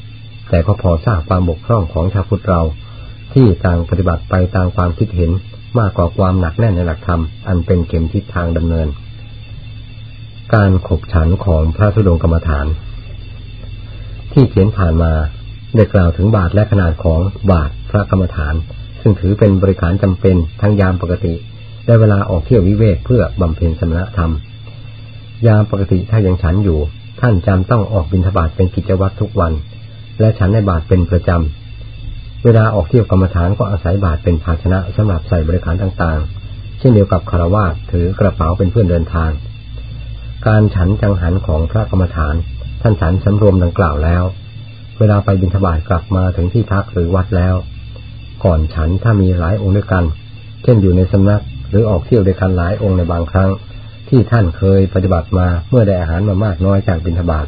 แต่ก็พอทราบความบกพร่องของชาวพุทธเรา ที่ต่างปฏิบัติไปตามความคิดเห็นมากกว่าความหนักแน่นในหลักธรรม อันเป็นเข็มทิศทางดำเนิน การขบฉันของพระธุดงกรรมฐาน ที่เขียนผ่านมาได้กล่าวถึงบาทและขนาดของบาทพระกรรมฐาน ซึ่งถือเป็นบริการจำเป็นทั้งยามปกติ และเวลาออกเที่ยววิเวกเพื่อบำเพ็ญสมณธรรม ยามปกติถ้ายังฉันอยู่ ท่านจำต้องออกบิณฑบาตเป็นกิจวัตรทุกวัน และฉันในบาทเป็นประจำ เวลาออกเที่ยวกรรมฐานก็อาศัยบาทเป็นภาชนะสำหรับใส่บริการต่างๆ เช่นเดียวกับคารวะถือกระเป๋าเป็นเพื่อนเดินทาง การฉันจังหันของพระกรรมฐาน ท่านฉันสำรวมดังกล่าวแล้ว เวลาไปบิณฑบาตกลับมาถึงที่พักหรือวัดแล้ว ก่อนฉันถ้ามีหลายองค์ด้วยกัน เช่นอยู่ในสำนัก หรือออกเที่ยวด้วยกันหลายองค์ในบางครั้ง ที่ท่านเคยปฏิบัติมาเมื่อได้อาหารมามากน้อยจากบิณฑบาต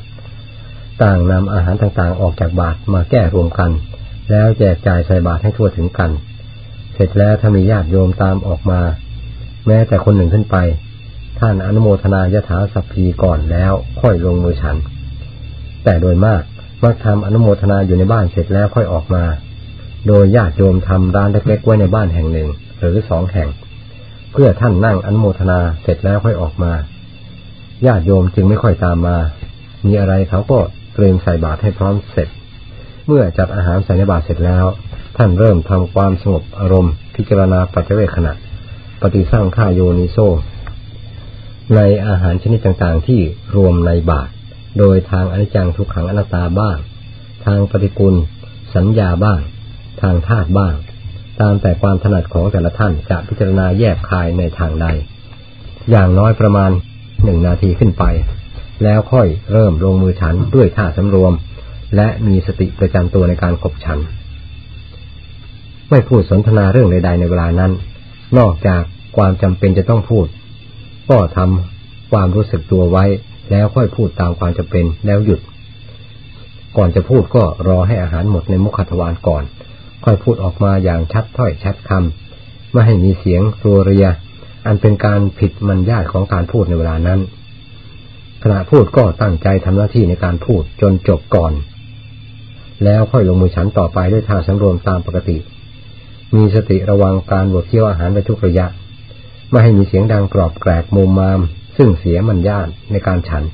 ต่างนำอาหารต่างๆออกจากบาตรมาแก้รวมกัน แล้วแจกจ่ายใส่บาตรให้ทั่วถึงกัน เสร็จแล้วถ้ามีญาติโยมตามออกมา แม้แต่คนหนึ่งขึ้นไป ท่านอนุโมทนายถาสัพพีก่อนแล้วค่อยลงมือฉัน แต่โดยมากมักทำอนุโมทนาอยู่ในบ้านเสร็จแล้วค่อยออกมา โดยญาติโยมทำร้านเล็กๆไว้ในบ้านแห่งหนึ่ง หรือสองแห่ง เพื่อท่านนั่งอนโมทนาเสร็จแล้วค่อยออกมาญาติโยมจึงไม่ค่อยตามมา มีอะไรเขาก็เตรียมใส่บาตรให้พร้อมเสร็จ เมื่อจัดอาหารใส่ในบาตรเสร็จแล้ว ท่านเริ่มทำความสงบอารมณ์ พิจารณาปัจเจเวขณะ ปฏิสร้างข้าโยนิโซ ในอาหารชนิดต่างๆที่รวมในบาตรโดยทางอนิจจังทุกขังอนัตตาบ้าง ทางปฏิกุลสัญญาบ้าง ทางธาตุบ้าง ตามแต่ความถนัดของแต่ละท่านจะพิจารณาแยกคายในทางใด อย่างน้อยประมาณหนึ่งนาทีขึ้นไป แล้วค่อยเริ่มลงมือฉันด้วยท่าสำรวม และมีสติประจำตัวในการขบฉัน ไม่พูดสนทนาเรื่องใด ๆ ในเวลานั้น นอกจากความจำเป็นจะต้องพูด ก็ทำความรู้สึกตัวไว้ แล้วค่อยพูดตามความจำเป็นแล้วหยุด ก่อนจะพูดก็รอให้อาหารหมดในมุขทวารก่อน ค่อยพูดออกมาอย่างชัดถ้อยชัดคำไม่ให้มีเสียงรัวเรีย อันเป็นการผิดมันญาตของการพูดในเวลานั้น ขณะพูดก็ตั้งใจทำหน้าที่ในการพูดจนจบก่อน แล้วค่อยลงมือฉันต่อไปด้วยท่าสำรวมตามปกติ มีสติระวังการบวกเคี้ยวอาหารไปทุกระยะ ไม่ให้มีเสียงดังกรอบแกรกมุมมาม ซึ่งเสียมันญาตในการฉัน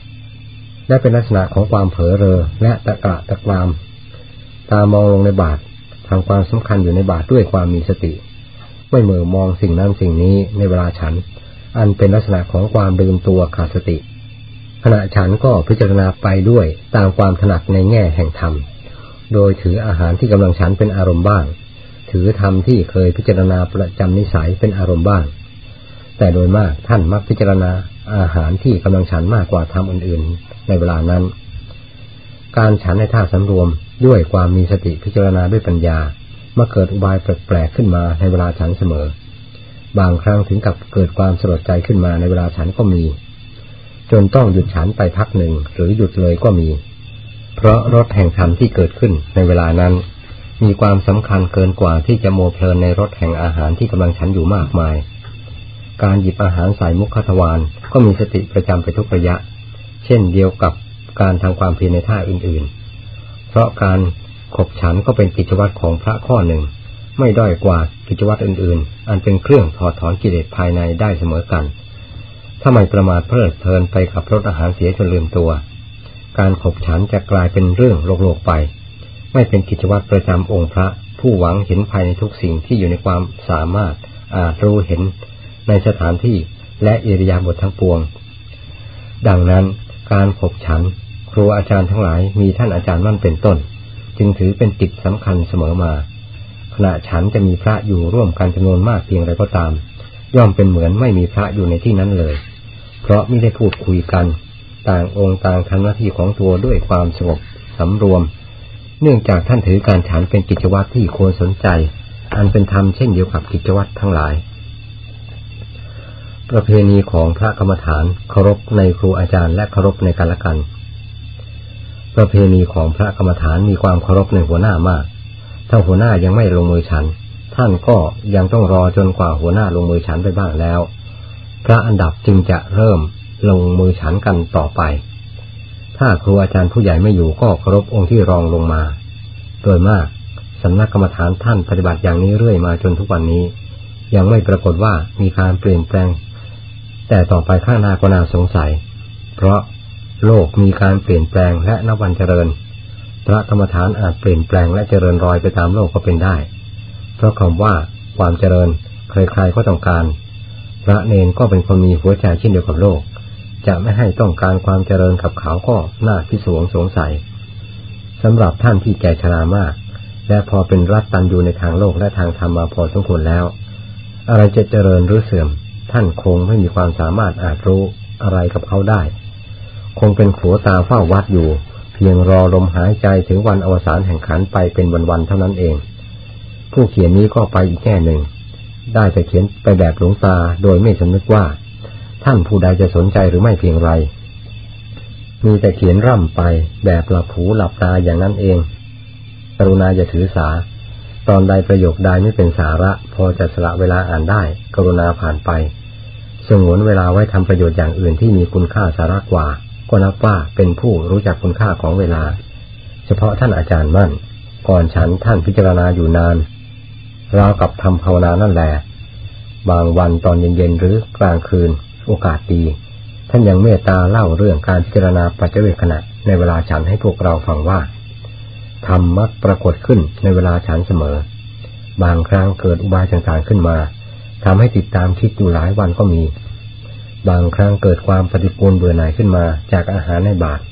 และเป็นลักษณะของความเผลอเรอและตะกระตะกราม ตามองลงในบาท ทำความสำคัญอยู่ในบาทด้วยความมีสติ ไม่เมื่อมองสิ่งนั้นสิ่งนี้ในเวลาฉัน อันเป็นลักษณะของความลืมตัวขาดสติ ขณะฉันก็พิจารณาไปด้วยตามความถนัดในแง่แห่งธรรม โดยถืออาหารที่กำลังฉันเป็นอารมณ์บ้าง ถือธรรมที่เคยพิจารณาประจำนิสัยเป็นอารมณ์บ้าง แต่โดยมากท่านมักพิจารณาอาหารที่กำลังฉันมากกว่าธรรมอื่น ๆ ในเวลานั้น การฉันในท่าสำรวม ด้วยความมีสติพิจารณาด้วยปัญญามาเกิดอุบายแปลกๆขึ้นมาในเวลาฉันเสมอ บางครั้งถึงกับเกิดความสลดใจขึ้นมาในเวลาฉันก็มี จนต้องหยุดฉันไปพักหนึ่งหรือหยุดเลยก็มี เพราะรสแห่งธรรมที่เกิดขึ้นในเวลานั้น มีความสำคัญเกินกว่าที่จะโมเพลินในรสแห่งอาหารที่กำลังฉันอยู่มากมาย การหยิบอาหารใส่มุขทวารก็มีสติประจำไปทุกระยะ เช่นเดียวกับการทำความเพียรในท่าอื่นๆ ราะการขบฉันก็เป็นกิจวัตรของพระข้อหนึ่ง ไม่ด้อยกว่ากิจวัตรอื่นๆ อันเป็นเครื่องถอดถอนกิเลสภายในได้เสมอกัน ถ้าไม่ประมาทเพลิดเพลินไปกับรสอาหารเสียจนลืมตัว การขบฉันจะกลายเป็นเรื่องโลกๆไป ไม่เป็นกิจวัตรประจำองค์พระ ผู้หวังเห็นภายในทุกสิ่งที่อยู่ในความสามารถอาจรู้เห็นในสถานที่และอิริยาบถททั้งปวง ดังนั้นการขบฉัน รูอาจารย์ทั้งหลายมีท่านอาจารย์มั่นเป็นต้น จึงถือเป็นกิจสำคัญเสมอมา ขณะฉันจะมีพระอยู่ร่วมกันจำนวนมากเพียงไรก็ตาม ย่อมเป็นเหมือนไม่มีพระอยู่ในที่นั้นเลย เพราะไม่ได้พูดคุยกัน ต่างองค์ต่างทำหน้าที่ของตัวด้วยความสงบสำรวม เนื่องจากท่านถือการฉันเป็นกิจวัตรที่ควรสนใจ อันเป็นธรรมเช่นเดียวกับกิจวัตรทั้งหลาย ประเพณีของพระกรรมฐานเคารพในครูอาจารย์และเคารพในกันและกัน ประเพณีของพระกรรมฐานมีความเคารพในหัวหน้ามาก ถ้าหัวหน้ายังไม่ลงมือฉัน ท่านก็ยังต้องรอจนกว่าหัวหน้าลงมือฉันไปบ้างแล้ว พระอันดับจึงจะเริ่มลงมือฉันกันต่อไป ถ้าครูอาจารย์ผู้ใหญ่ไม่อยู่ก็เคารพองค์ที่รองลงมา โดยมากสำนักกรรมฐานท่านปฏิบัติอย่างนี้เรื่อยมาจนทุกวันนี้ ยังไม่ปรากฏว่ามีการเปลี่ยนแปลง แต่ต่อไปข้างหน้าก็น่าสงสัย เพราะ โลกมีการเปลี่ยนแปลงและนวันเจริญ พระกรรมฐานอาจเปลี่ยนแปลงและเจริญรอยไปตามโลกก็เป็นได้ เพราะคำว่าความเจริญใครๆก็ต้องการ พระเนนก็เป็นคนมีหัวใจเช่นเดียวกับโลก จะไม่ให้ต้องการความเจริญกับเขาก็น่าพิศวงสงสัยสำหรับท่านที่ใจชรามาก และพอเป็นรัตตันอยู่ในทางโลกและทางธรรมมาพอสมควรแล้ว อะไรจะเจริญหรือเสื่อม ท่านคงไม่มีความสามารถอาจรู้อะไรกับเขาได้ คงเป็นขัวตาเฝ้าวัดอยู่ เพียงรอลมหายใจถึงวันอวสานแห่งขันไปเป็นวันๆเท่านั้นเอง ผู้เขียนนี้ก็ไปอีกแง่หนึ่ง ได้แต่เขียนไปแบบหลวงตาโดยไม่สำนึกว่า ท่านผู้ใดจะสนใจหรือไม่เพียงไร มีแต่เขียนร่ำไปแบบหลับหูหลับตาอย่างนั้นเองกรุณาอย่าถือสา ตอนใดประโยคใดไม่เป็นสาระ พอจะสละเวลาอ่านได้ กรุณาผ่านไป สงวนเวลาไว้ทำประโยชน์อย่างอื่นที่มีคุณค่าสาระกว่า ก็นับว่าเป็นผู้รู้จักคุณค่าของเวลา เฉพาะท่านอาจารย์มั่น ก่อนฉันท่านพิจารณาอยู่นานราวกับทำภาวนานั่นแหละบางวันตอนเย็นๆหรือกลางคืน โอกาสดี ท่านยังเมตตาเล่าเรื่องการพิจารณาปัจเจกขณะในเวลาฉันให้พวกเราฟังว่าธรรมมักปรากฏขึ้นในเวลาฉันเสมอ บางครั้งเกิดอุบายต่างๆขึ้นมาทำให้ติดตามคิดอยู่หลายวันก็มี บางครั้งเกิดความปฏิปูลเบื่อหน่ายขึ้นมา จากอาหารในบาตร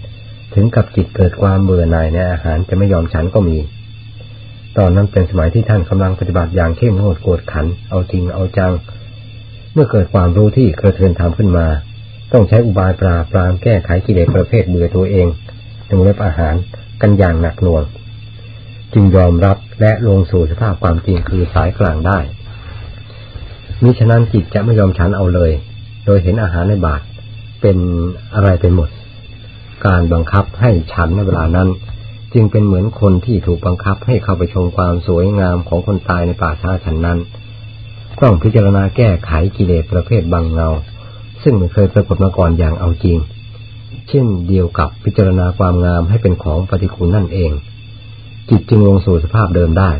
ถึงกับจิตเกิดความเบื่อหน่ายในอาหารจะไม่ยอมฉันก็มี ตอนนั้นเป็นสมัยที่ท่านกำลังปฏิบัติอย่างเข้มงวดกวดขัน เอาจริงเอาจัง เมื่อเกิดความรู้ที่กระเทือนทำขึ้นมา ต้องใช้อุบายปราบปรามแก้ไขกิเลสประเภทเบื่อตัวเองถึงเล็บอาหารกันอย่างหนักหน่วง จึงยอมรับและลงสู่สภาพความจริงคือสายกลางได้มิฉะนั้นจิตจะไม่ยอมฉันเอาเลย โดยเห็นอาหารในบาตรเป็นอะไรเป็นหมด การบังคับให้ฉันในเวลานั้น จึงเป็นเหมือนคนที่ถูกบังคับให้เข้าไปชมความสวยงามของคนตายในป่าช้าฉันนั้น ต้องพิจารณาแก้ไขกิเลสประเภทบางเงา ซึ่งไม่เคยปรากฏมาก่อนอย่างเอาจริง เช่นเดียวกับพิจารณาความงามให้เป็นของปฏิคุณนั่นเอง จิตจึงลงสู่สภาพเดิมได้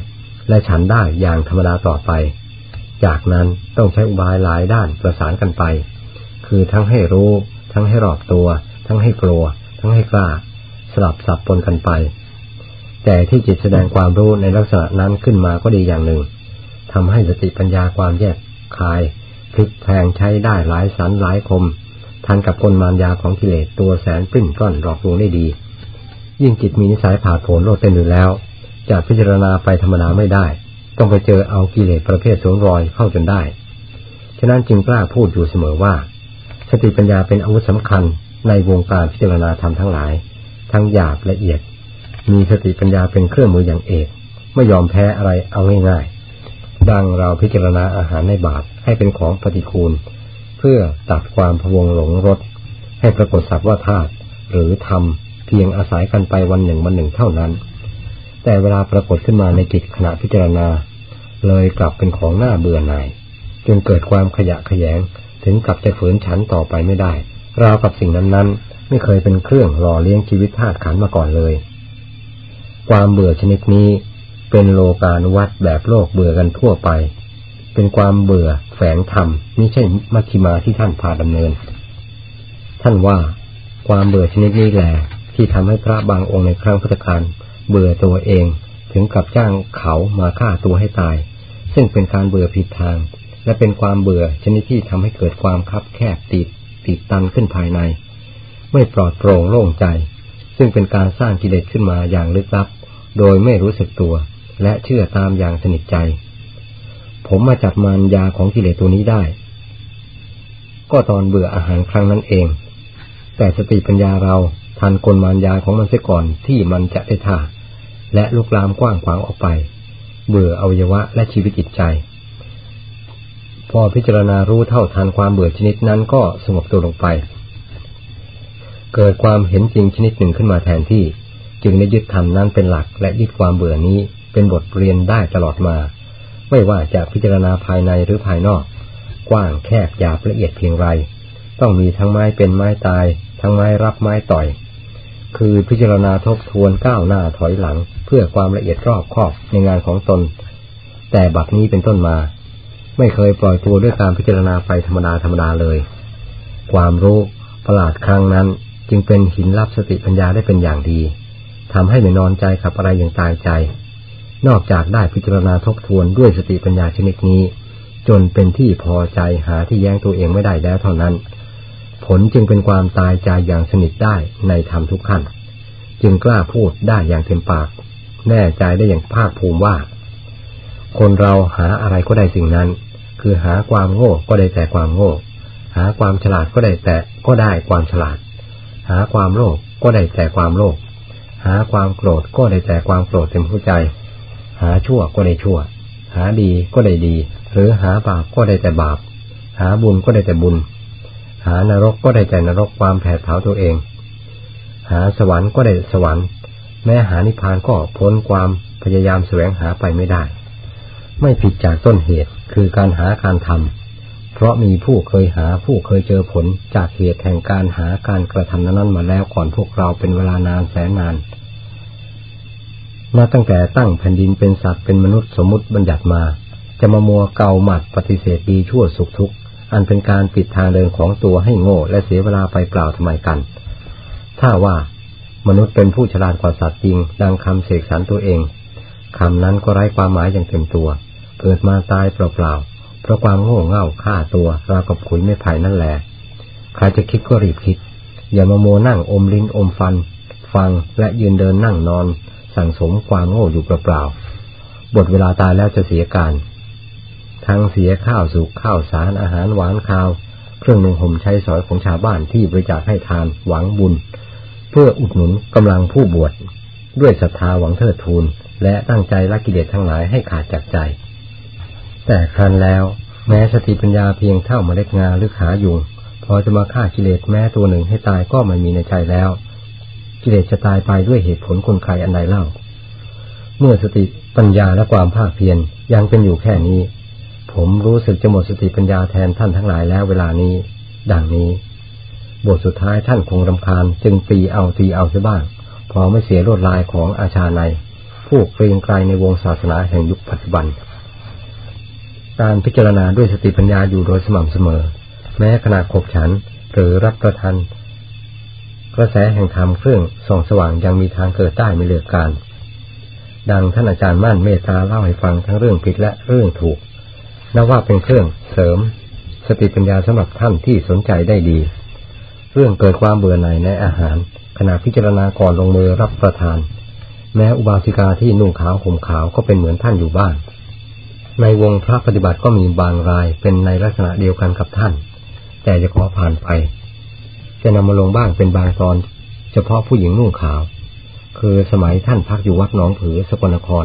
และฉันได้อย่างธรรมดาต่อไป จากนั้นต้องใช้อุบายหลายด้านประสานกันไป คือทั้งให้รู้ ทั้งให้รอบตัว ทั้งให้กลัว ทั้งให้กล้า สลับสับปนกันไป แต่ที่จิตแสดงความรู้ในลักษณะนั้นขึ้นมาก็ดีอย่างหนึ่งทำให้สติปัญญาความแยกคายพลิกแพงใช้ได้หลายสันหลายคม ทันกับคนมารยาของกิเลสตัวแสนปิ้นก้อนหลอกลวงได้ดี ยิ่งจิตมีนิสัยผ่าโผนโลดเต้นอยู่แล้ว จะพิจารณาไปธรรมดาไม่ได้ ต้องไปเจอเอากิเลสประเภทสวมรอยเข้าจนได้ ฉะนั้นจึงกล้าพูดอยู่เสมอว่า สติปัญญาเป็นอาวุธสำคัญในวงการพิจารณาธรรมทั้งหลาย ทั้งหยาบละเอียด มีสติปัญญาเป็นเครื่องมืออย่างเอกไม่ยอมแพ้อะไรเอาง่ายๆ ดังเราพิจารณาอาหารในบาตรให้เป็นของปฏิคูล เพื่อตัดความพวงหลงรสให้ปรากฏสัตว์ว่าธาตุหรือธรรมเพียงอาศัยกันไปวันหนึ่งวันหนึ่งเท่านั้น แต่เวลาปรากฏขึ้นมาในจิตขณะพิจารณา เลยกลับเป็นของหน้าเบื่อหน่ายจนเกิดความขยะขยง ถึงกับจะฝืนฉันต่อไปไม่ได้ ราวกับสิ่งนั้นๆ ไม่เคยเป็นเครื่องหล่อเลี้ยงชีวิตธาตุขันมาก่อนเลย ความเบื่อชนิดนี้เป็นโลกาณวัตแบบโลกเบื่อกันทั่วไป เป็นความเบื่อแฝงธรรมนี่ใช่มัชฌิมาที่ท่านพาดำเนิน ท่านว่าความเบื่อชนิดนี้แหละที่ทำให้พระบางองค์ในครั้งพุทธกาลเบื่อตัวเองถึงกับจ้างเขามาฆ่าตัวให้ตาย ซึ่งเป็นการเบื่อผิดทาง และเป็นความเบื่อชนิดที่ทำให้เกิดความคับแคบติดติดตันขึ้นภายใน ไม่ปลอดโปร่งโล่งใจ ซึ่งเป็นการสร้างกิเลสขึ้นมาอย่างลึกลับ โดยไม่รู้สึกตัว และเชื่อตามอย่างสนิทใจ ผมมาจับมารยาของกิเลสตัวนี้ได้ ก็ตอนเบื่ออาหารครั้งนั้นเอง แต่สติปัญญาเราทันกลมารยาของมันเสียก่อนที่มันจะได้ท่าและลุกลามกว้างขวางออกไป เบื่ออวัยวะและชีวิตจิตใจ พอพิจารณารู้เท่าทันความเบื่อชนิดนั้นก็สงบตัวลงไป เกิดความเห็นจริงชนิดหนึ่งขึ้นมาแทนที่ จึงได้ยึดธรรมนั้นเป็นหลัก และยึดความเบื่อนี้เป็นบทเรียนได้ตลอดมา ไม่ว่าจะพิจารณาภายในหรือภายนอก กว้างแคบหยาบละเอียดเพียงไร ต้องมีทั้งไม้เป็นไม้ตาย ทั้งไม้รับไม้ต่อย คือพิจารณาทบทวนก้าวหน้าถอยหลัง เพื่อความละเอียดรอบคอบในงานของตน แต่บัดนี้เป็นต้นมา ไม่เคยปล่อยตัวด้วยการพิจารณาไปธรรมดาธรรมดาเลย ความรู้ประหลาดครั้งนั้น จึงเป็นหินรับสติปัญญาได้เป็นอย่างดีทำให้ไม่นอนใจกับอะไรอย่างตายใจ นอกจากได้พิจารณาทบทวนด้วยสติปัญญาชนิดนี้ จนเป็นที่พอใจหาที่แย้งตัวเองไม่ได้แล้วเท่านั้น ผลจึงเป็นความตายใจอย่างสนิทได้ในธรรมทุกขั้น จึงกล้าพูดได้อย่างเต็มปาก แน่ใจได้อย่างภาคภูมิว่า คนเราหาอะไรก็ได้สิ่งนั้น คือหาความโง่ก็ได้แต่ความโง่ หาความฉลาดก็ได้แต่ก็ได้ความฉลาด หาความโลภก็ได้แต่ความโลภหาความโกรธก็ได้แต่ความโกรธเต็มหัวใจ หาชั่วก็ได้ชั่ว หาดีก็ได้ดี หรือหาบาปก็ได้แต่บาป หาบุญก็ได้แต่บุญ หานรกก็ได้แต่นรกความแผดเผาตัวเอง หาสวรรค์ก็ได้สวรรค์ แม้หานิพพานก็พ้นความพยายามแสวงหาไปไม่ได้ ไม่ผิดจากต้นเหตุ คือการหาการทำเพราะมีผู้เคยหาผู้เคยเจอผลจากเหตุแห่งการหาการกระทำนั้นมาแล้วก่อนพวกเราเป็นเวลานานแสนนานมาตั้งแต่ตั้งแผ่นดินเป็นสัตว์เป็นมนุษย์สมมติบัญญัติมา จะมามัวเกาหมัดปฏิเสธดีชั่วสุขทุกข์อันเป็นการปิดทางเดินของตัวให้โง่และเสียเวลาไปเปล่าทำไมกัน ถ้าว่ามนุษย์เป็นผู้ฉลาดกว่าสัตว์จริงดังคำเสกสรรตัวเองคำนั้นก็ไร้ความหมายอย่างเต็มตัว เกิดมาตายเปล่าๆ เพราะความโง่เง่าฆ่าตัวราวกับขุยไม่ไผ่นั่นแหละ ใครจะคิดก็รีบคิด อย่ามาโมนั่งอมลิ้นอมฟัน ฟังและยืนเดินนั่งนอน สั่งสมความโง่อยู่เปล่าๆ บทเวลาตายแล้วจะเสียการ ทั้งเสียข้าวสุกข้าวสารอาหารหวานข้าว เครื่องนุ่งห่มใช้สอยของชาวบ้านที่บริจาคให้ทานหวังบุญ เพื่ออุดหนุนกำลังผู้บวชด้วยศรัทธาหวังเทิดทูนและตั้งใจละกิเลสทั้งหลายให้ขาดจากใจ แต่ครั้นแล้ว แม้สติปัญญาเพียงเท่าเมล็ดงาหรือขายุงพอจะมาฆ่ากิเลสแม้ตัวหนึ่งให้ตายก็ไม่มีในใจแล้ว กิเลสจะตายไปด้วยเหตุผลคนใครอันใดเล่า เมื่อสติปัญญาและความภาคเพียรยังเป็นอยู่แค่นี้ ผมรู้สึกจะหมดสติปัญญาแทนท่านทั้งหลายแล้วเวลานี้ ดังนี้ บทสุดท้ายท่านคงรำคาญจึงตีเอาตีเอาเสียบ้าง พอไม่เสียรวดลายของอาชาในผู้เกรียงไกลในวงศาสนาแห่งยุคปัจจุบัน การพิจารณาด้วยสติปัญญาอยู่โดยสม่ำเสมอ แม้ขณะขบฉันหรือรับประทานกระแสแห่งธรรมเครื่องส่องสว่างยังมีทางเกิดได้ไม่เลือกการ ดังท่านอาจารย์มั่นเมตตาเล่าให้ฟังทั้งเรื่องผิดและเรื่องถูกนับว่าเป็นเครื่องเสริม สติปัญญาสำหรับท่านที่สนใจได้ดี เรื่องเกิดความเบื่อหน่ายในอาหาร ขณะพิจารณาก่อนลงมือรับประทาน แม้อุบาสิกาที่นุ่งขาวห่มขาวก็เป็นเหมือนท่านอยู่บ้าน ในวงพระปฏิบัติก็มีบางรายเป็นในลักษณะเดียวกันกับท่าน แต่จะขอผ่านไป จะนำมาลงบ้างเป็นบางตอน เฉพาะผู้หญิงนุ่งขาว คือสมัยท่านพักอยู่วัดหนองผือสกลนคร